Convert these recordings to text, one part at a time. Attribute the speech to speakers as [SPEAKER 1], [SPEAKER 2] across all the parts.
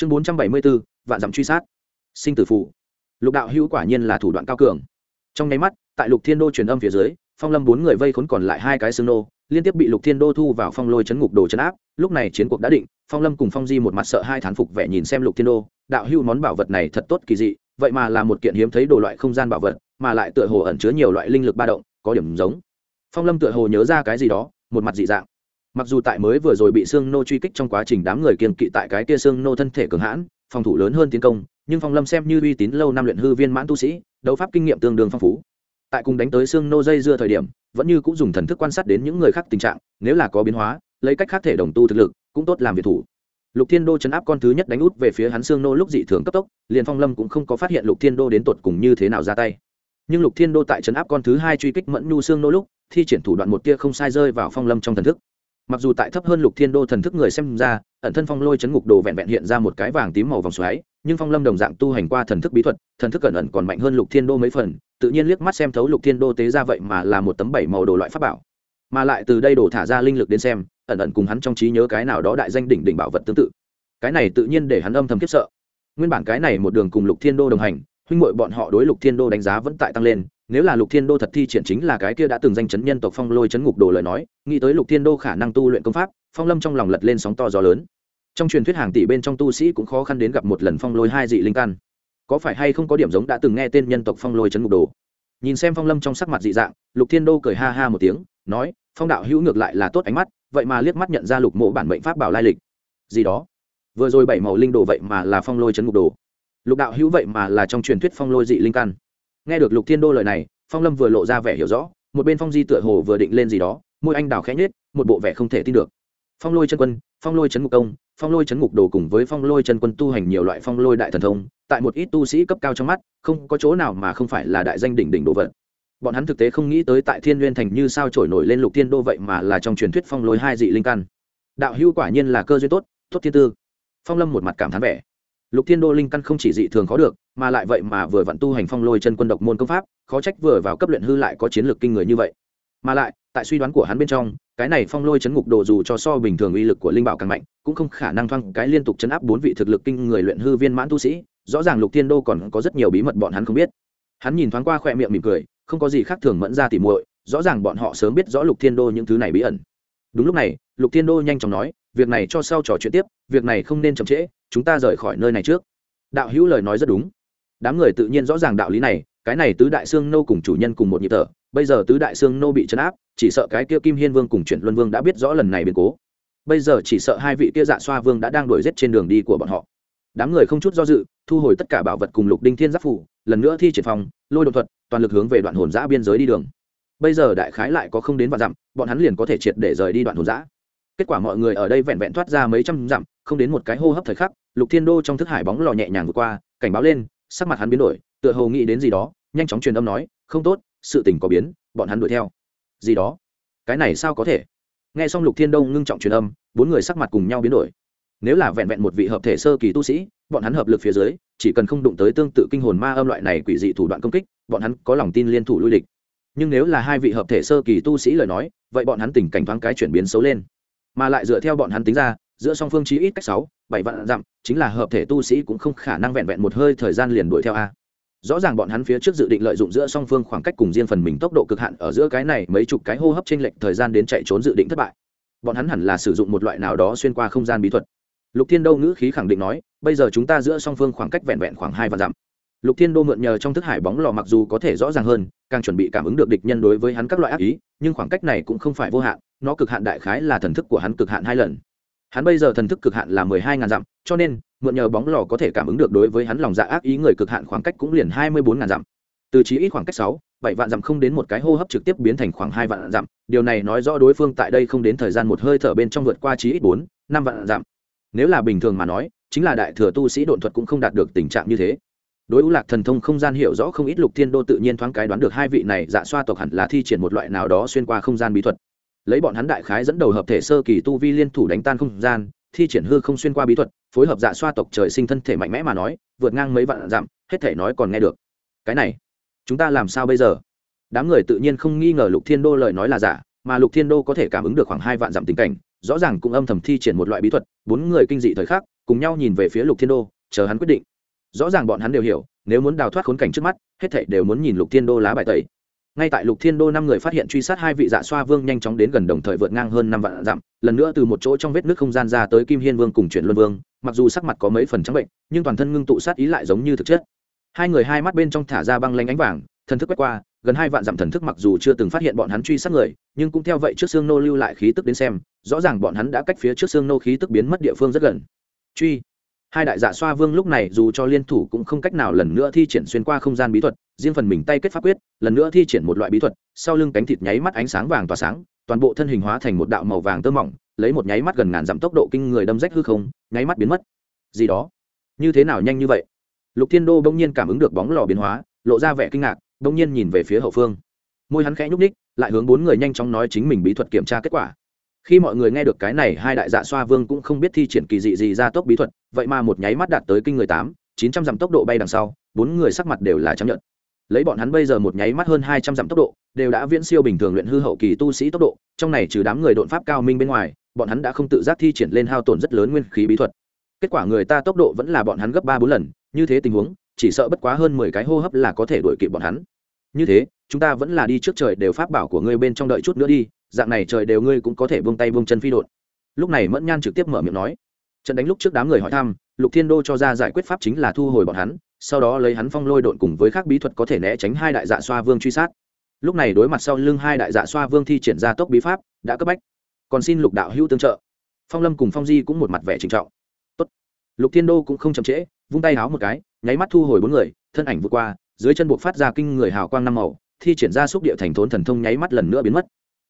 [SPEAKER 1] chương bốn trăm bảy mươi bốn vạn dặm truy sát. Sinh tử phụ lục đạo hữu quả nhiên là thủ đoạn cao cường. Trong nháy mắt, tại lục thiên đô truyền âm phía dưới, phong lâm bốn người vây khốn còn lại hai cái xương nô, liên tiếp bị lục thiên đô thu vào phong lôi chấn ngục đồ chấn áp. Lúc này chiến cuộc đã định, phong lâm cùng phong di một mặt sợ hai thán phục vẻ nhìn xem lục thiên đô, đạo hữu món bảo vật này thật tốt kỳ dị, vậy mà là một kiện hiếm thấy đồ loại không gian bảo vật, mà lại tựa hồ ẩn chứa nhiều loại linh lực ba động, có điểm giống. Phong lâm tựa hồ nhớ ra cái gì đó, một mặt dị dạng mặc dù tại mới vừa rồi bị xương nô truy kích trong quá trình đám người kiên kỵ tại cái kia xương nô thân thể cường hãn, phòng thủ lớn hơn tiến công, nhưng phong lâm xem như uy tín lâu năm luyện hư viên mãn tu sĩ, đấu pháp kinh nghiệm tương đương phong phú. Tại cùng đánh tới xương nô dây dưa thời điểm, vẫn như cũng dùng thần thức quan sát đến những người khác tình trạng, nếu là có biến hóa, lấy cách khác thể đồng tu thực lực, cũng tốt làm việc thủ. Lục thiên đô chấn áp con thứ nhất đánh út về phía hắn xương nô lúc dị thường cấp tốc, liền phong lâm cũng không có phát hiện lục thiên đô đến tột cùng như thế nào ra tay. Nhưng lục thiên đô tại chấn áp con thứ hai truy kích mẫn nhu xương nô lúc, thi triển thủ đoạn một tia không sai rơi vào phong lâm trong thần thức mặc dù tại thấp hơn lục thiên đô thần thức người xem ra, ẩn thân phong lôi chấn ngục đồ vẹn vẹn hiện ra một cái vàng tím màu vòng xoáy, nhưng phong lâm đồng dạng tu hành qua thần thức bí thuật, thần thức cẩn ẩn còn mạnh hơn lục thiên đô mấy phần, tự nhiên liếc mắt xem thấu lục thiên đô tế ra vậy mà là một tấm bảy màu đồ loại pháp bảo. Mà lại từ đây đổ thả ra linh lực đến xem, ẩn ẩn cùng hắn trong trí nhớ cái nào đó đại danh đỉnh đỉnh bảo vật tương tự. Cái này tự nhiên để hắn âm thầm kiếp sợ. Nguyên bản cái này một đường cùng lục thiên đô đồng hành, huynh muội bọn họ đối lục thiên đô đánh giá vẫn tại tăng lên nếu là lục thiên đô thật thi triển chính là cái kia đã từng danh chấn nhân tộc phong lôi chấn ngục đồ lời nói, nghĩ tới lục thiên đô khả năng tu luyện công pháp, phong lâm trong lòng lật lên sóng to gió lớn. Trong truyền thuyết hàng tỷ bên trong tu sĩ cũng khó khăn đến gặp một lần phong lôi hai dị linh căn. Có phải hay không có điểm giống đã từng nghe tên nhân tộc phong lôi chấn ngục đồ? Nhìn xem phong lâm trong sắc mặt dị dạng, lục thiên đô cười ha ha một tiếng, nói, phong đạo hữu ngược lại là tốt ánh mắt, vậy mà liếc mắt nhận ra lục mộ bản mệnh pháp bảo lai lịch. Gì đó? Vừa rồi bảy màu linh đồ vậy mà là phong lôi chấn ngục đồ? Lục đạo hữu vậy mà là trong truyền thuyết phong lôi dị linh căn nghe được lục thiên đô lời này, phong lâm vừa lộ ra vẻ hiểu rõ, một bên phong di tựa hồ vừa định lên gì đó, môi anh đào khẽ nhết một bộ vẻ không thể tin được. Phong lôi chân quân, phong lôi chấn ngục công, phong lôi chấn ngục đồ cùng với phong lôi chân quân tu hành nhiều loại phong lôi đại thần thông, tại một ít tu sĩ cấp cao trong mắt, không có chỗ nào mà không phải là đại danh đỉnh đỉnh đồ vật. Bọn hắn thực tế không nghĩ tới tại thiên n g u y ê n thành như sao trổi nổi lên lục thiên đô vậy mà là trong truyền thuyết phong lôi hai dị linh căn. Đạo hữu quả nhiên là cơ duyên tốt tốt thiên tư. Phong lâm một mặt cảm thán vẻ lục thiên đô linh căn không chỉ dị thường khó được, mà lại vậy mà vừa vặn tu hành phong lôi chân quân độc môn công pháp, khó trách vừa vào cấp luyện hư lại có chiến lược kinh người như vậy. Mà lại, tại suy đoán của hắn bên trong, cái này phong lôi chấn ngục đồ dù cho so bình thường uy lực của linh bảo càng mạnh, cũng không khả năng thoang cái liên tục chấn áp bốn vị thực lực kinh người luyện hư viên mãn tu sĩ, rõ ràng lục thiên đô còn có rất nhiều bí mật bọn hắn không biết. Hắn nhìn thoáng qua khoe miệng mỉm cười, không có gì khác thường mẫn ra tỉ muội, rõ ràng bọn họ sớm biết rõ lục thiên đô những thứ này bí ẩn. Đúng lúc này, lục thiên đô nhanh chóng nói việc này cho sau trò chuyện tiếp, việc này không nên chậm trễ, chúng ta rời khỏi nơi này trước. Đạo hữu lời nói rất đúng. Đám người tự nhiên rõ ràng đạo lý này, cái này tứ đại sương nô cùng chủ nhân cùng một nhịp thở, bây giờ tứ đại sương nô bị chấn áp, chỉ sợ cái kia kim hiên vương cùng chuyển luân vương đã biết rõ lần này biến cố. Bây giờ chỉ sợ hai vị kia dạ xoa vương đã đang đuổi giết trên đường đi của bọn họ. Đám người không chút do dự, thu hồi tất cả bảo vật cùng lục đinh thiên giáp phủ, lần nữa thi triển phòng, lôi đột thuật, toàn lực hướng về đoạn hồn giã biên giới đi đường. Bây giờ đại khái lại có không đến và dặm, bọn hắn liền có thể triệt để rời đi đoạn hồn giã kết quả mọi người ở đây vẹn vẹn thoát ra mấy trăm dặm, không đến một cái hô hấp thời khắc, lục thiên đô trong thức hải bóng lò nhẹ nhàng vượt qua, cảnh báo lên, sắc mặt hắn biến đổi, tựa hồ nghĩ đến gì đó, nhanh chóng truyền âm nói, không tốt, sự tình có biến, bọn hắn đuổi theo. Gì đó? Cái này sao có thể? Nghe xong lục thiên đông ngưng trọng truyền âm, bốn người sắc mặt cùng nhau biến đổi. Nếu là vẹn vẹn một vị hợp thể sơ kỳ tu sĩ, bọn hắn hợp lực phía dưới, chỉ cần không đụng tới tương tự kinh hồn ma âm loại này quỷ dị thủ đoạn công kích, bọn hắn có lòng tin liên thủ lui địch. Nhưng nếu là hai vị hợp thể sơ kỳ tu sĩ lời nói, vậy bọn hắn tình cảnh thoáng cái chuyển biến xấu lên mà lại dựa theo bọn hắn tính ra, giữa song phương chí ít cách sáu, bảy vạn dặm, chính là hợp thể tu sĩ cũng không khả năng vẹn vẹn một hơi thời gian liền đuổi theo a. Rõ ràng bọn hắn phía trước dự định lợi dụng giữa song phương khoảng cách cùng riêng phần mình tốc độ cực hạn ở giữa cái này mấy chục cái hô hấp trên lệnh thời gian đến chạy trốn dự định thất bại. Bọn hắn hẳn là sử dụng một loại nào đó xuyên qua không gian bí thuật. Lục thiên đâu ngữ khí khẳng định nói, bây giờ chúng ta giữa song phương khoảng cách vẹn vẹn khoảng hai vạn dặm lục thiên đô mượn nhờ trong thức hải bóng lò mặc dù có thể rõ ràng hơn, càng chuẩn bị cảm ứng được địch nhân đối với hắn các loại ác ý, nhưng khoảng cách này cũng không phải vô hạn, nó cực hạn đại khái là thần thức của hắn cực hạn hai lần. Hắn bây giờ thần thức cực hạn là mười hai ngàn dặm, cho nên, mượn nhờ bóng lò có thể cảm ứng được đối với hắn lòng dạ ác ý người cực hạn khoảng cách cũng liền hai mươi bốn ngàn dặm. Từ chí ít khoảng cách sáu, bảy vạn dặm không đến một cái hô hấp trực tiếp biến thành khoảng hai vạn dặm, điều này nói rõ đối phương tại đây không đến thời gian một hơi thở bên trong vượt qua chí ít bốn, năm vạn dặm. Nếu là bình thường mà nói, chính là đại thừa tu sĩ độn thuật cũng không đạt được tình trạng như thế đối ưu lạc thần thông không gian hiểu rõ không ít lục thiên đô tự nhiên thoáng cái đoán được hai vị này dạ xoa tộc hẳn là thi triển một loại nào đó xuyên qua không gian bí thuật. Lấy bọn hắn đại khái dẫn đầu hợp thể sơ kỳ tu vi liên thủ đánh tan không gian, thi triển hư không xuyên qua bí thuật, phối hợp dạ xoa tộc trời sinh thân thể mạnh mẽ mà nói, vượt ngang mấy vạn dặm, hết thể nói còn nghe được. Cái này, chúng ta làm sao bây giờ? Đám người tự nhiên không nghi ngờ lục thiên đô lời nói là giả, mà lục thiên đô có thể cảm ứng được khoảng hai vạn dặm tình cảnh, rõ ràng cũng âm thầm thi triển một loại bí thuật, bốn người kinh dị thời khắc, cùng nhau nhìn về phía lục thiên đô, chờ hắn quyết định rõ ràng bọn hắn đều hiểu, nếu muốn đào thoát khốn cảnh trước mắt, hết thảy đều muốn nhìn lục thiên đô lá bài tẩy. Ngay tại lục thiên đô năm người phát hiện truy sát hai vị dạ xoa vương nhanh chóng đến gần đồng thời vượt ngang hơn năm vạn dặm, lần nữa từ một chỗ trong vết nước không gian ra tới kim hiên vương cùng chuyển luân vương, mặc dù sắc mặt có mấy phần trắng bệnh, nhưng toàn thân ngưng tụ sát ý lại giống như thực chất. Hai người hai mắt bên trong thả ra băng lanh ánh vàng, thần thức quét qua, gần hai vạn dặm thần thức mặc dù chưa từng phát hiện bọn hắn truy sát người, nhưng cũng theo vậy trước xương nô lưu lại khí tức đến xem, rõ ràng bọn hắn đã cách phía trước xương nô khí tức biến mất địa phương rất gần. Truy hai đại dạ xoa vương lúc này dù cho liên thủ cũng không cách nào lần nữa thi triển xuyên qua không gian bí thuật, riêng phần mình tay kết pháp quyết, lần nữa thi triển một loại bí thuật, sau lưng cánh thịt nháy mắt ánh sáng vàng tỏa sáng, toàn bộ thân hình hóa thành một đạo màu vàng tơ mỏng, lấy một nháy mắt gần ngàn dặm tốc độ kinh người đâm rách hư không, nháy mắt biến mất. Gì đó? Như thế nào nhanh như vậy? Lục thiên đô bỗng nhiên cảm ứng được bóng lò biến hóa, lộ ra vẻ kinh ngạc, bỗng nhiên nhìn về phía hậu phương. Môi hắn khẽ nhúc ních lại hướng bốn người nhanh chóng nói chính mình bí thuật kiểm tra kết quả khi mọi người nghe được cái này, hai đại dạ xoa vương cũng không biết thi triển kỳ dị gì ra tốc bí thuật, vậy mà một nháy mắt đạt tới kinh người tám, chín trăm dặm tốc độ bay đằng sau, bốn người sắc mặt đều là chấp nhận lấy bọn hắn bây giờ một nháy mắt hơn hai trăm dặm tốc độ, đều đã viễn siêu bình thường luyện hư hậu kỳ tu sĩ tốc độ, trong này trừ đám người đột pháp cao minh bên ngoài, bọn hắn đã không tự giác thi triển lên hao tổn rất lớn nguyên khí bí thuật. Kết quả người ta tốc độ vẫn là bọn hắn gấp ba bốn lần, như thế tình huống, chỉ sợ bất quá hơn mười cái hô hấp là có thể đuổi kịp bọn hắn như thế, chúng ta vẫn là đi trước trời đều pháp bảo của ngươi bên trong đợi chút nữa đi, dạng này trời đều ngươi cũng có thể buông tay buông chân phi đột lúc này mẫn nhan trực tiếp mở miệng nói. Trận đánh lúc trước đám người hỏi thăm, lục thiên đô cho ra giải quyết pháp chính là thu hồi bọn hắn, sau đó lấy hắn phong lôi độn cùng với các bí thuật có thể né tránh hai đại dạ xoa vương truy sát. Lúc này đối mặt sau lưng hai đại dạ xoa vương thi triển ra tốc bí pháp, đã cấp bách. Còn xin lục đạo hữu tương trợ. Phong lâm cùng phong di cũng một mặt vẻ trịnh trọng. Tốt. lục thiên đô cũng không chậm trễ, vung tay háo một cái, nháy mắt thu hồi bốn người, thân ảnh vượt qua dưới chân buộc phát ra kinh người hào quang năm màu, thi triển ra xúc địa thành thốn thần thông nháy mắt lần nữa biến mất.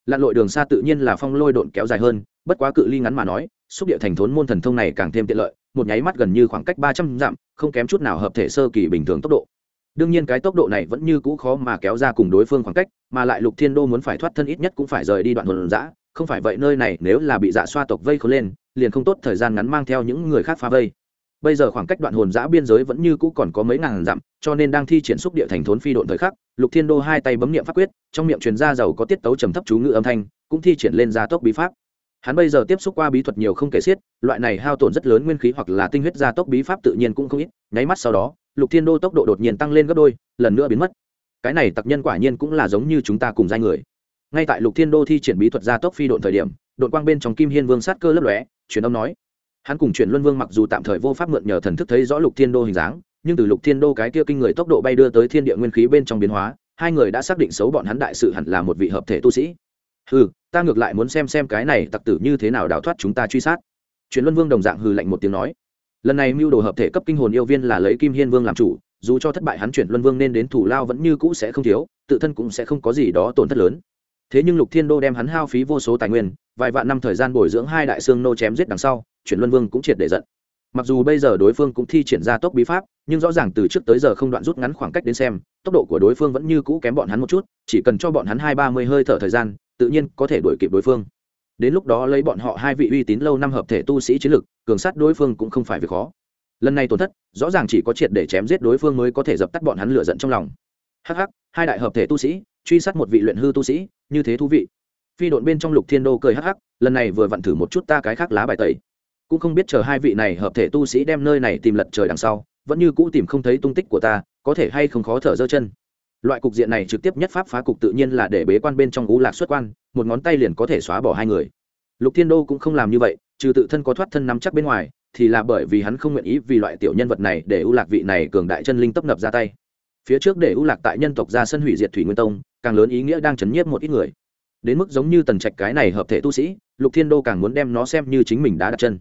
[SPEAKER 1] Lặn lội đường xa tự nhiên là phong lôi độn kéo dài hơn, bất quá cự ly ngắn mà nói, xúc địa thành thốn môn thần thông này càng thêm tiện lợi, một nháy mắt gần như khoảng cách ba trăm dặm, không kém chút nào hợp thể sơ kỳ bình thường tốc độ. Đương nhiên cái tốc độ này vẫn như cũ khó mà kéo ra cùng đối phương khoảng cách, mà lại lục thiên đô muốn phải thoát thân ít nhất cũng phải rời đi đoạn hồn dã, không phải vậy nơi này nếu là bị dạ xoa tộc vây khốn lên, liền không tốt thời gian ngắn mang theo những người khác phá vây bây giờ khoảng cách đoạn hồn giã biên giới vẫn như cũ còn có mấy ngàn dặm, cho nên đang thi triển xúc địa thành thốn phi độn thời khắc, lục thiên đô hai tay bấm nghiệm pháp quyết, trong miệng truyền ra giàu có tiết tấu trầm thấp chú ngữ âm thanh, cũng thi triển lên gia tốc bí pháp. Hắn bây giờ tiếp xúc qua bí thuật nhiều không kể xiết, loại này hao tổn rất lớn nguyên khí hoặc là tinh huyết gia tốc bí pháp tự nhiên cũng không ít, nháy mắt sau đó, lục thiên đô tốc độ đột nhiên tăng lên gấp đôi, lần nữa biến mất. Cái này tặc nhân quả nhiên cũng là giống như chúng ta cùng giai người. Ngay tại lục thiên đô thi triển bí thuật gia tốc phi độn thời điểm đội quang bên trong kim hiên vương sát cơ lấp lóe, truyền âm nói hắn cùng chuyển luân vương mặc dù tạm thời vô pháp mượn nhờ thần thức thấy rõ lục thiên đô hình dáng, nhưng từ lục thiên đô cái kia kinh người tốc độ bay đưa tới thiên địa nguyên khí bên trong biến hóa, hai người đã xác định xấu bọn hắn đại sự hẳn là một vị hợp thể tu sĩ. Hừ, ta ngược lại muốn xem xem cái này tặc tử như thế nào đào thoát chúng ta truy sát. Chuyển luân vương đồng dạng hừ lạnh một tiếng nói. Lần này mưu đồ hợp thể cấp kinh hồn yêu viên là lấy kim hiên vương làm chủ, dù cho thất bại hắn chuyển luân vương nên đến thủ lao vẫn như cũ sẽ không thiếu, tự thân cũng sẽ không có gì đó tổn thất lớn. Thế nhưng lục thiên đô đem hắn hao phí vô số tài nguyên, vài vạn năm thời gian bồi dưỡng hai đại xương nô chém giết đằng sau chuyển luân vương cũng triệt để giận. Mặc dù bây giờ đối phương cũng thi triển ra tốc bí pháp, nhưng rõ ràng từ trước tới giờ không đoạn rút ngắn khoảng cách đến xem, tốc độ của đối phương vẫn như cũ kém bọn hắn một chút, chỉ cần cho bọn hắn hai ba mươi hơi thở thời gian, tự nhiên có thể đuổi kịp đối phương. Đến lúc đó lấy bọn họ hai vị uy tín lâu năm hợp thể tu sĩ chiến lực, cường sát đối phương cũng không phải việc khó. Lần này tổn thất, rõ ràng chỉ có triệt để chém giết đối phương mới có thể dập tắt bọn hắn lửa giận trong lòng. Hh hai đại hợp thể tu sĩ, truy sát một vị luyện hư tu sĩ, như thế thú vị. Phi đội bên trong lục thiên đô cười hắc hắc, lần này vừa vặn thử một chút ta cái khác lá bài tẩy cũng không biết chờ hai vị này hợp thể tu sĩ đem nơi này tìm lật trời đằng sau, vẫn như cũ tìm không thấy tung tích của ta, có thể hay không khó thở dơ chân. Loại cục diện này trực tiếp nhất pháp phá cục tự nhiên là để bế quan bên trong ú lạc xuất quan, một ngón tay liền có thể xóa bỏ hai người. Lục thiên đô cũng không làm như vậy, trừ tự thân có thoát thân nắm chắc bên ngoài, thì là bởi vì hắn không nguyện ý vì loại tiểu nhân vật này để ưu lạc vị này cường đại chân linh tấp nập ra tay. Phía trước để ưu lạc tại nhân tộc ra sân hủy diệt thủy nguyên tông, càng lớn ý nghĩa đang chấn nhiếp một ít người. Đến mức giống như tần trạch cái này hợp thể tu sĩ, lục thiên đô càng muốn đem nó xem như chính mình đã đặt chân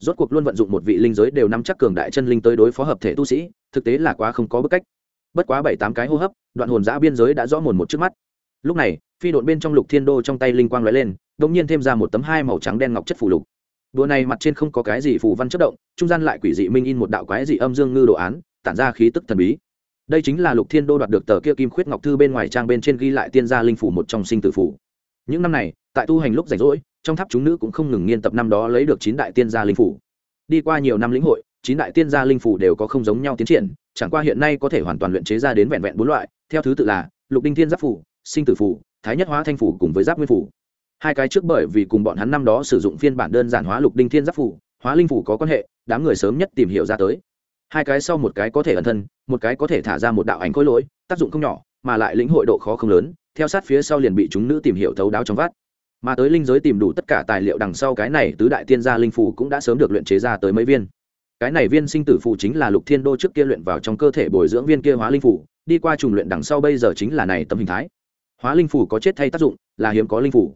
[SPEAKER 1] rốt cuộc luôn vận dụng một vị linh giới đều nắm chắc cường đại chân linh tới đối phó hợp thể tu sĩ, thực tế là quá không có bức cách. Bất quá bảy tám cái hô hấp, đoạn hồn giã biên giới đã rõ mồn một trước mắt. Lúc này, phi đột bên trong lục thiên đô trong tay linh quang lóe lên đ ỗ n g nhiên thêm ra một tấm hai màu trắng đen ngọc chất phủ lục. Đùa này mặt trên không có cái gì phù văn chất động, trung gian lại quỷ dị minh in một đạo quái dị âm dương ngư đồ án, tản ra khí tức thần bí. Đây chính là lục thiên đô đoạt được tờ kia kim khuyết ngọc thư bên ngoài trang bên trên ghi lại tiên gia linh phủ một trong sinh tử phủ. Những năm này, tại tu hành lúc rảnh rỗi trong tháp chúng nữ cũng không ngừng nghiên tập năm đó lấy được chín đại tiên gia linh phủ. Đi qua nhiều năm lĩnh hội, chín đại tiên gia linh phủ đều có không giống nhau tiến triển, chẳng qua hiện nay có thể hoàn toàn luyện chế ra đến vẹn vẹn bốn loại, theo thứ tự là lục đinh thiên giáp phủ, sinh tử phủ, thái nhất hóa thanh phủ cùng với giáp nguyên phủ. Hai cái trước bởi vì cùng bọn hắn năm đó sử dụng phiên bản đơn giản hóa lục đinh thiên giáp phủ, hóa linh phủ có quan hệ, đám người sớm nhất tìm hiểu ra tới. Hai cái sau một cái có thể ẩn thân, một cái có thể thả ra một đạo ảnh khối lỗi, tác dụng không nhỏ, mà lại lĩnh hội độ khó không lớn, theo sát phía sau liền bị chúng nữ tìm hiểu thấu đáo trong vát mà tới linh giới tìm đủ tất cả tài liệu đằng sau cái này, tứ đại tiên gia linh phủ cũng đã sớm được luyện chế ra tới mấy viên. Cái này viên sinh tử phù chính là lục thiên đô trước kia luyện vào trong cơ thể bồi dưỡng viên kia hóa linh phủ đi qua trùng luyện đằng sau bây giờ chính là này tấm hình thái. Hóa linh phủ có chết thay tác dụng, là hiếm có linh phủ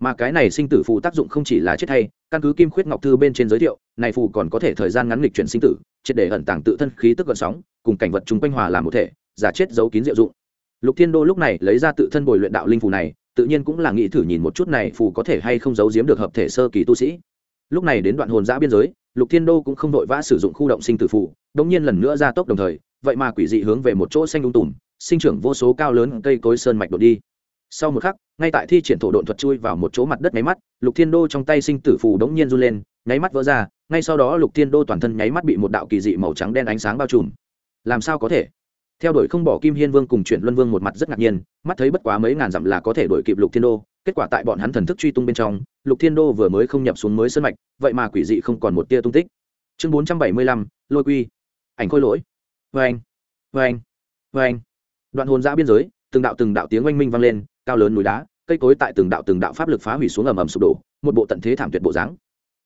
[SPEAKER 1] mà cái này sinh tử phù tác dụng không chỉ là chết thay, căn cứ kim khuyết ngọc thư bên trên giới thiệu, này phù còn có thể thời gian ngắn lịch chuyển sinh tử, triệt để ẩn tàng tự thân khí tức gợn sóng, cùng cảnh vật chúng quanh hòa làm một thể, giả chết giấu kín diệu dụng. Lục thiên đô lúc này lấy ra tự thân bồi luyện đạo linh phù này tự nhiên cũng là nghĩ thử nhìn một chút này phù có thể hay không giấu giếm được hợp thể sơ kỳ tu sĩ. Lúc này đến đoạn hồn giã biên giới, lục thiên đô cũng không vội vã sử dụng khu động sinh tử phù đống nhiên lần nữa ra tốc đồng thời, vậy mà quỷ dị hướng về một chỗ xanh lung tùm, sinh trưởng vô số cao lớn cây cối sơn mạch đột đi. Sau một khắc, ngay tại thi triển thổ độn thuật chui vào một chỗ mặt đất nháy mắt, lục thiên đô trong tay sinh tử phù đống nhiên run lên, nháy mắt vỡ ra, ngay sau đó lục thiên đô toàn thân nháy mắt bị một đạo kỳ dị màu trắng đen ánh sáng bao trùm. Làm sao có thể? Theo đuổi không bỏ kim hiên vương cùng chuyển luân vương một mặt rất ngạc nhiên, mắt thấy bất quá mấy ngàn dặm là có thể đuổi kịp lục thiên đô, kết quả tại bọn hắn thần thức truy tung bên trong, lục thiên đô vừa mới không nhập xuống mới sân mạch, vậy mà quỷ dị không còn một tia tung tích. Chương bốn trăm bảy mươi lăm, lôi quy. Ảnh khôi lỗi. Vê anh vê anh vê anh. Đoạn hồn giã biên giới, từng đạo từng đạo tiếng oanh minh vang lên, cao lớn núi đá, cây cối tại từng đạo từng đạo pháp lực phá hủy xuống ầm ầm sụp đổ, một bộ tận thế thảm tuyệt bộ dáng.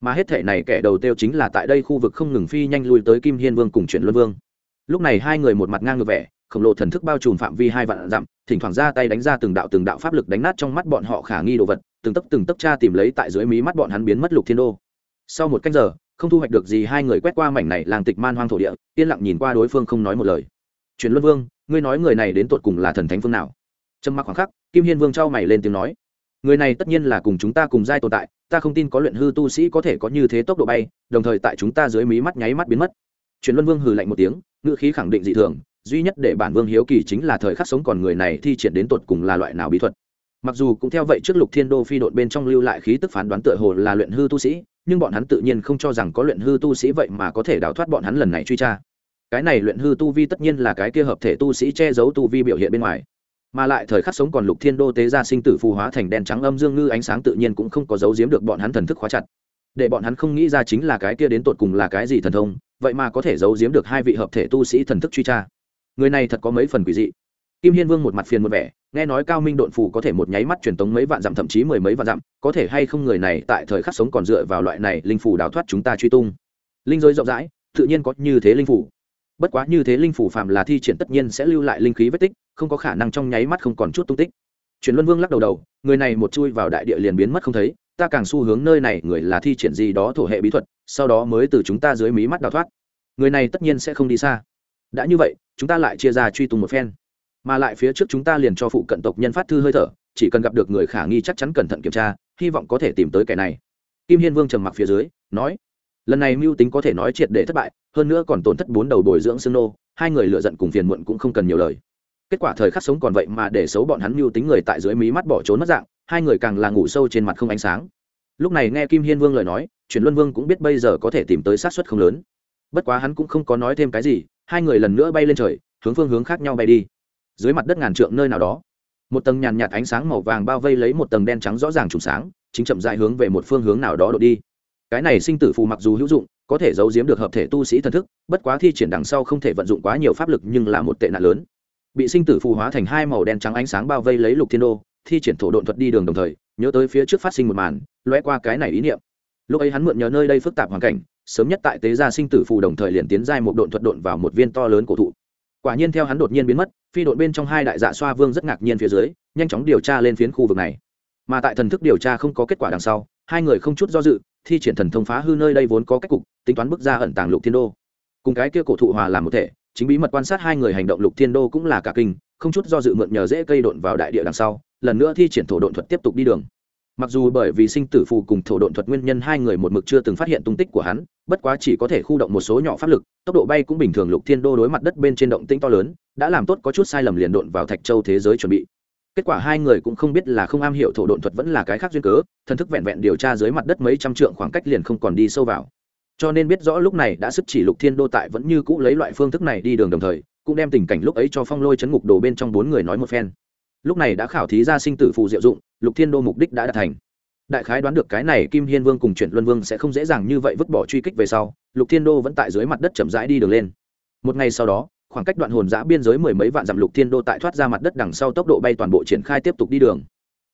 [SPEAKER 1] Mà hết thể này kẻ đầu tiêu chính là tại đây khu vực không ngừng phi nhanh lui tới kim hiên vương cùng chuyển luân vương lúc này hai người một mặt ngang ngược vẻ, khổng lồ thần thức bao trùm phạm vi hai vạn dặm, thỉnh thoảng ra tay đánh ra từng đạo từng đạo pháp lực đánh nát trong mắt bọn họ khả nghi đồ vật, từng tấc từng tấc cha tìm lấy tại dưới mí mắt bọn hắn biến mất lục thiên đô. Sau một cách giờ, không thu hoạch được gì, hai người quét qua mảnh này làng tịch man hoang thổ địa, yên lặng nhìn qua đối phương không nói một lời. Truyền luân vương, ngươi nói người này đến tột cùng là thần thánh phương nào? Trầm mặc khoảng khắc, kim hiên vương trao mày lên tiếng nói. Người này tất nhiên là cùng chúng ta cùng giai tồn tại, ta không tin có luyện hư tu sĩ có thể có như thế tốc độ bay, đồng thời tại chúng ta dưới mí mắt nháy mắt biến mất truyền luân vương hừ lạnh một tiếng, ngữ khí khẳng định dị thường, duy nhất để bản vương hiếu kỳ chính là thời khắc sống còn người này thi triển đến tột cùng là loại nào bí thuật. Mặc dù cũng theo vậy trước lục thiên đô phi đội bên trong lưu lại khí tức phán đoán tựa hồ là luyện hư tu sĩ, nhưng bọn hắn tự nhiên không cho rằng có luyện hư tu sĩ vậy mà có thể đào thoát bọn hắn lần này truy tra. Cái này luyện hư tu vi tất nhiên là cái kia hợp thể tu sĩ che giấu tu vi biểu hiện bên ngoài. Mà lại thời khắc sống còn lục thiên đô tế ra sinh tử phù hóa thành đèn trắng âm dương ngư ánh sáng tự nhiên cũng không có giấu giếm được bọn hắn thần thức khóa chặt. Để bọn hắn không nghĩ ra chính là cái kia đến tột cùng là cái gì thần thông vậy mà có thể giấu giếm được hai vị hợp thể tu sĩ thần thức truy tra. Người này thật có mấy phần quỷ dị. Kim hiên vương một mặt phiền một vẻ, nghe nói cao minh độn phù có thể một nháy mắt truyền tống mấy vạn dặm, thậm chí mười mấy vạn dặm, có thể hay không người này tại thời khắc sống còn dựa vào loại này linh phù đào thoát chúng ta truy tung. Linh giới rộng rãi, tự nhiên có như thế linh phù. Bất quá như thế linh phủ phạm là thi triển tất nhiên sẽ lưu lại linh khí vết tích, không có khả năng trong nháy mắt không còn chút tung tích. Truyền luân vương lắc đầu đầu, người này một chui vào đại địa liền biến mất không thấy, ta càng xu hướng nơi này, người là thi triển gì đó thổ hệ bí thuật sau đó mới từ chúng ta dưới mí mắt đào thoát. Người này tất nhiên sẽ không đi xa. Đã như vậy, chúng ta lại chia ra truy tung một phen. Mà lại phía trước chúng ta liền cho phụ cận tộc nhân phát thư hơi thở, chỉ cần gặp được người khả nghi chắc chắn cẩn thận kiểm tra, hy vọng có thể tìm tới kẻ này. Kim hiên vương trầm mặc phía dưới, nói, lần này mưu tính có thể nói triệt để thất bại, hơn nữa còn tổn thất bốn đầu bồi dưỡng xương nô, hai người lựa giận cùng phiền muộn cũng không cần nhiều lời. Kết quả thời khắc sống còn vậy mà để xấu bọn hắn mưu tính người tại dưới mí mắt bỏ trốn mất dạng, hai người càng là ngủ sâu trên mặt không ánh sáng. Lúc này nghe kim hiên vương lời nói chuyển luân vương cũng biết bây giờ có thể tìm tới sát xuất không lớn. Bất quá hắn cũng không có nói thêm cái gì, hai người lần nữa bay lên trời, hướng phương hướng khác nhau bay đi. Dưới mặt đất ngàn trượng nơi nào đó, một tầng nhàn nhạt ánh sáng màu vàng bao vây lấy một tầng đen trắng rõ ràng trùng sáng, chính chậm dại hướng về một phương hướng nào đó đột đi. Cái này sinh tử phù mặc dù hữu dụng, có thể giấu giếm được hợp thể tu sĩ thần thức, bất quá thi triển đằng sau không thể vận dụng quá nhiều pháp lực nhưng là một tệ nạn lớn. Bị sinh tử phù hóa thành hai màu đen trắng ánh sáng bao vây lấy lục thiên đô, thi triển thổ độn thuật đi đường đồng thời, nhớ tới phía trước phát sinh một màn loe qua cái này ý niệm lúc ấy hắn mượn nhờ nơi đây phức tạp hoàn cảnh, sớm nhất tại tế gia sinh tử phù đồng thời liền tiến giai một độn thuật độn vào một viên to lớn cổ thụ. Quả nhiên theo hắn đột nhiên biến mất, phi độn bên trong hai đại dạ xoa vương rất ngạc nhiên phía dưới, nhanh chóng điều tra lên phiến khu vực này. Mà tại thần thức điều tra không có kết quả đằng sau, hai người không chút do dự, thi triển thần thông phá hư nơi đây vốn có cách cục, tính toán bước ra ẩn tàng lục thiên đô. Cùng cái kia cổ thụ hòa làm một thể, chính bí mật quan sát hai người hành động lục thiên đô cũng là cả kinh, không chút do dự mượn nhờ dễ cây độn vào đại địa đằng sau, lần nữa thi triển thổ độn thuật tiếp tục đi đường mặc dù bởi vì sinh tử phù cùng thổ độn thuật nguyên nhân hai người một mực chưa từng phát hiện tung tích của hắn, bất quá chỉ có thể khu động một số nhỏ pháp lực, tốc độ bay cũng bình thường lục thiên đô đối mặt đất bên trên động tĩnh to lớn, đã làm tốt có chút sai lầm liền độn vào thạch châu thế giới chuẩn bị. Kết quả hai người cũng không biết là không am hiểu thổ độn thuật vẫn là cái khác duyên cớ, thần thức vẹn vẹn điều tra dưới mặt đất mấy trăm trượng khoảng cách liền không còn đi sâu vào. Cho nên biết rõ lúc này đã sức chỉ lục thiên đô tại vẫn như cũ lấy loại phương thức này đi đường đồng thời, cũng đem tình cảnh lúc ấy cho phong lôi chấn ngục đồ bên trong bốn người nói một phen. Lúc này đã khảo thí ra sinh tử phù diệu dụng lục thiên đô mục đích đã đạt thành. Đại khái đoán được cái này kim hiên vương cùng chuyển luân vương sẽ không dễ dàng như vậy vứt bỏ truy kích về sau, lục thiên đô vẫn tại dưới mặt đất chậm rãi đi đường lên. Một ngày sau đó, khoảng cách đoạn hồn giã biên giới mười mấy vạn dặm lục thiên đô tại thoát ra mặt đất đằng sau tốc độ bay toàn bộ triển khai tiếp tục đi đường.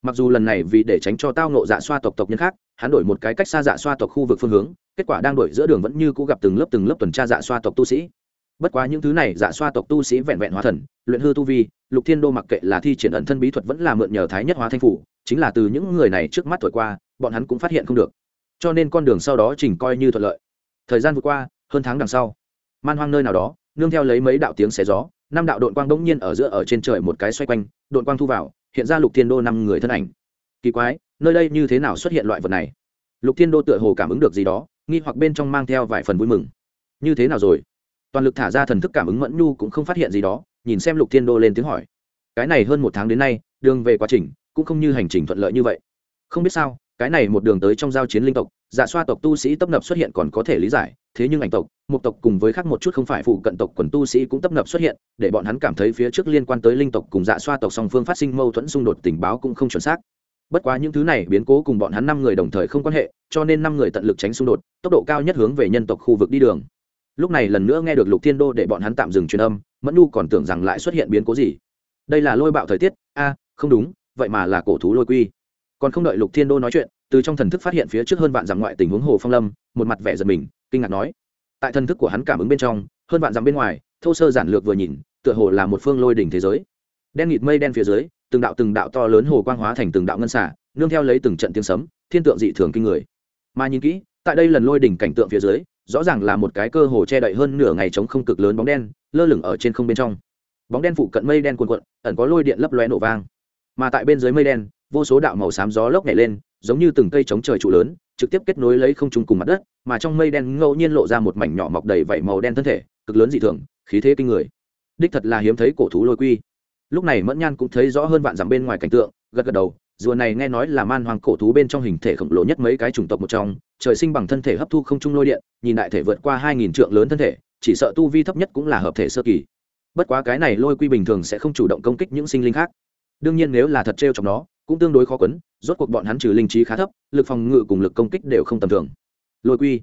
[SPEAKER 1] Mặc dù lần này vì để tránh cho tao nộ dạ xoa tộc tộc nhân khác, hắn đổi một cái cách xa dạ xoa tộc khu vực phương hướng, kết quả đang đổi giữa đường vẫn như cũ gặp từng lớp từng lớp tuần tra dạ xoa tộc tu sĩ. Bất quá những thứ này dạ xoa tộc tu sĩ vẹn vẹn hóa thần, luyện hư tu vi, lục thiên đô mặc kệ là thi triển ẩn thân bí thuật vẫn là mượn nhờ thái nhất hóa thanh phủ chính là từ những người này trước mắt thổi qua, bọn hắn cũng phát hiện không được. Cho nên con đường sau đó chỉnh coi như thuận lợi. Thời gian vừa qua, hơn tháng đằng sau, man hoang nơi nào đó, nương theo lấy mấy đạo tiếng xé gió, năm đạo đội quang đống nhiên ở giữa ở trên trời một cái xoay quanh đội quang thu vào, hiện ra lục thiên đô năm người thân ảnh. Kỳ quái, nơi đây như thế nào xuất hiện loại vật này? Lục thiên đô tựa hồ cảm ứng được gì đó, nghi hoặc bên trong mang theo vài phần vui mừng. Như thế nào rồi? Toàn lực thả ra thần thức cảm ứng mẫn nhu cũng không phát hiện gì đó, nhìn xem lục thiên đô lên tiếng hỏi. Cái này hơn một tháng đến nay, đường về quá trình cũng không như hành trình thuận lợi như vậy. Không biết sao, cái này một đường tới trong giao chiến linh tộc dạ xoa tộc tu sĩ tấp nập xuất hiện còn có thể lý giải, thế nhưng ảnh tộc một tộc cùng với khác một chút không phải phụ cận tộc quần tu sĩ cũng tấp nập xuất hiện, để bọn hắn cảm thấy phía trước liên quan tới linh tộc cùng dạ xoa tộc song phương phát sinh mâu thuẫn xung đột tình báo cũng không chuẩn xác. Bất quá những thứ này biến cố cùng bọn hắn năm người đồng thời không quan hệ, cho nên năm người tận lực tránh xung đột, tốc độ cao nhất hướng về nhân tộc khu vực đi đường. Lúc này lần nữa nghe được lục thiên đô để bọn hắn tạm dừng truyền âm, mẫn nu còn tưởng rằng lại xuất hiện biến cố gì. Đây là lôi bạo thời tiết, a, không đúng vậy mà là cổ thú lôi quy. Còn không đợi lục thiên đô nói chuyện, từ trong thần thức phát hiện phía trước hơn vạn dặm ngoại tình huống hồ phong lâm, một mặt vẻ giật mình, kinh ngạc nói. Tại thần thức của hắn cảm ứng bên trong, hơn vạn dặm bên ngoài, thô sơ giản lược vừa nhìn, tựa hồ là một phương lôi đỉnh thế giới. Đen nghịt mây đen phía dưới, từng đạo từng đạo to lớn hồ quang hóa thành từng đạo ngân xả, nương theo lấy từng trận tiếng sấm, thiên tượng dị thường kinh người. Mà nhìn kỹ, tại đây lần lôi đỉnh cảnh tượng phía dưới, rõ ràng là một cái cơ hồ che đậy hơn nửa ngày chống không cực lớn bóng đen, lơ lửng ở trên không bên trong. Bóng đen phụ cận mây đen cuồn cuộn, ẩn có lôi điện lấp lóe nổ vang mà tại bên dưới mây đen, vô số đạo màu xám gió lốc nhảy lên, giống như từng cây chống trời trụ lớn, trực tiếp kết nối lấy không trung cùng mặt đất, mà trong mây đen ngẫu nhiên lộ ra một mảnh nhỏ mọc đầy vảy màu đen thân thể, cực lớn dị thường, khí thế kinh người. Đích thật là hiếm thấy cổ thú lôi quy. Lúc này mẫn nhan cũng thấy rõ hơn vạn dặm bên ngoài cảnh tượng, gật gật đầu, rùa này nghe nói là man hoàng cổ thú bên trong hình thể khổng lồ nhất mấy cái chủng tộc một trong, trời sinh bằng thân thể hấp thu không trung lôi điện, nhìn đại thể vượt qua hai nghìn trượng lớn thân thể, chỉ sợ tu vi thấp nhất cũng là hợp thể sơ kỳ. Bất quá cái này lôi quy bình thường sẽ không chủ động công kích những sinh linh khác đương nhiên nếu là thật trêu trong nó, cũng tương đối khó quấn, rốt cuộc bọn hắn trừ linh trí khá thấp, lực phòng ngự cùng lực công kích đều không tầm thường. Lôi quy,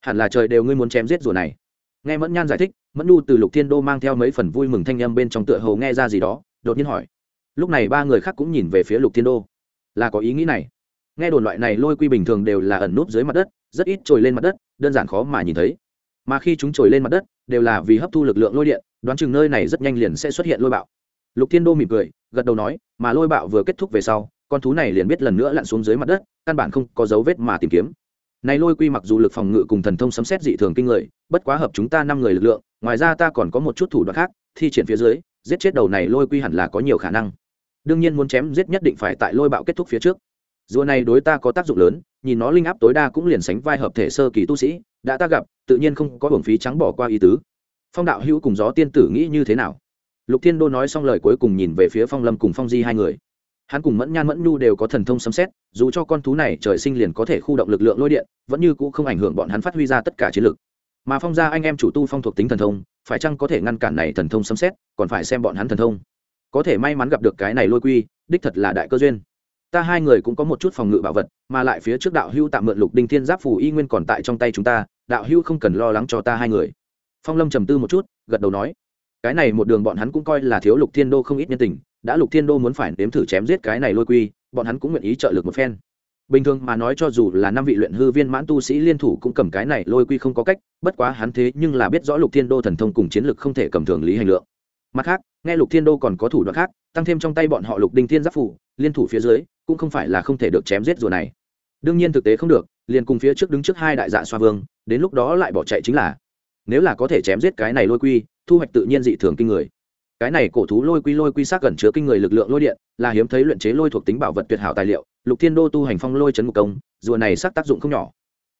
[SPEAKER 1] hẳn là trời đều ngươi muốn chém giết rùa này. Nghe mẫn nhan giải thích, mẫn nu từ lục thiên đô mang theo mấy phần vui mừng thanh â m bên trong tựa hầu nghe ra gì đó, đột nhiên hỏi. Lúc này ba người khác cũng nhìn về phía lục thiên đô. Là có ý nghĩ này. Nghe đồn loại này lôi quy bình thường đều là ẩn núp dưới mặt đất, rất ít trồi lên mặt đất, đơn giản khó mà nhìn thấy. Mà khi chúng trồi lên mặt đất, đều là vì hấp thu lực lượng lôi điện, đoán chừng nơi này rất nhanh liền sẽ xuất hiện lôi bạo. Lục thiên đô mỉm cười gật đầu nói, mà lôi bạo vừa kết thúc về sau, con thú này liền biết lần nữa lặn xuống dưới mặt đất, căn bản không có dấu vết mà tìm kiếm. Này lôi quy mặc dù lực phòng ngự cùng thần thông sấm xét dị thường kinh người, bất quá hợp chúng ta năm người lực lượng, ngoài ra ta còn có một chút thủ đoạn khác, thi triển phía dưới, giết chết đầu này lôi quy hẳn là có nhiều khả năng. Đương nhiên muốn chém giết nhất định phải tại lôi bạo kết thúc phía trước. Rùa này đối ta có tác dụng lớn, nhìn nó linh áp tối đa cũng liền sánh vai hợp thể sơ kỳ tu sĩ, đã ta gặp, tự nhiên không có hưởng phí trắng bỏ qua ý tứ. Phong đạo hữu cùng gió tiên tử nghĩ như thế nào? Lục thiên đô nói xong lời cuối cùng nhìn về phía phong lâm cùng phong di hai người. Hắn cùng mẫn nhan mẫn nhu đều có thần thông sấm xét dù cho con thú này trời sinh liền có thể khu động lực lượng lôi điện, vẫn như cũ không ảnh hưởng bọn hắn phát huy ra tất cả chiến lực. Mà phong gia anh em chủ tu phong thuộc tính thần thông, phải chăng có thể ngăn cản này thần thông sấm xét còn phải xem bọn hắn thần thông. Có thể may mắn gặp được cái này lôi quy, đích thật là đại cơ duyên. Ta hai người cũng có một chút phòng ngự bảo vật, mà lại phía trước đạo hưu tạm mượn lục đinh thiên giáp phù y nguyên còn tại trong tay chúng ta, đạo hưu không cần lo lắng cho ta hai người. Phong lâm trầm tư một chút, gật đầu nói cái này một đường bọn hắn cũng coi là thiếu lục thiên đô không ít nhân tình, đã lục thiên đô muốn phải nếm thử chém giết cái này lôi quy, bọn hắn cũng nguyện ý trợ lực một phen. Bình thường mà nói cho dù là năm vị luyện hư viên mãn tu sĩ liên thủ cũng cầm cái này lôi quy không có cách, bất quá hắn thế nhưng là biết rõ lục thiên đô thần thông cùng chiến lực không thể cầm thường lý hành lượng. Mặt khác, nghe lục thiên đô còn có thủ đoạn khác, tăng thêm trong tay bọn họ lục đinh thiên giáp phủ, liên thủ phía dưới, cũng không phải là không thể được chém giết rùa này. Đương nhiên thực tế không được, liền cùng phía trước đứng trước hai đại dạ xoa vương, đến lúc đó lại bỏ chạy chính là, nếu là có thể chém giết cái này lôi quy thu hoạch tự nhiên dị thường kinh người. Cái này cổ thú lôi quy lôi quy xác gần chứa kinh người lực lượng lôi điện, là hiếm thấy luyện chế lôi thuộc tính bảo vật tuyệt hảo tài liệu, lục thiên đô tu hành phong lôi chấn ngục công, rùa này sát tác dụng không nhỏ.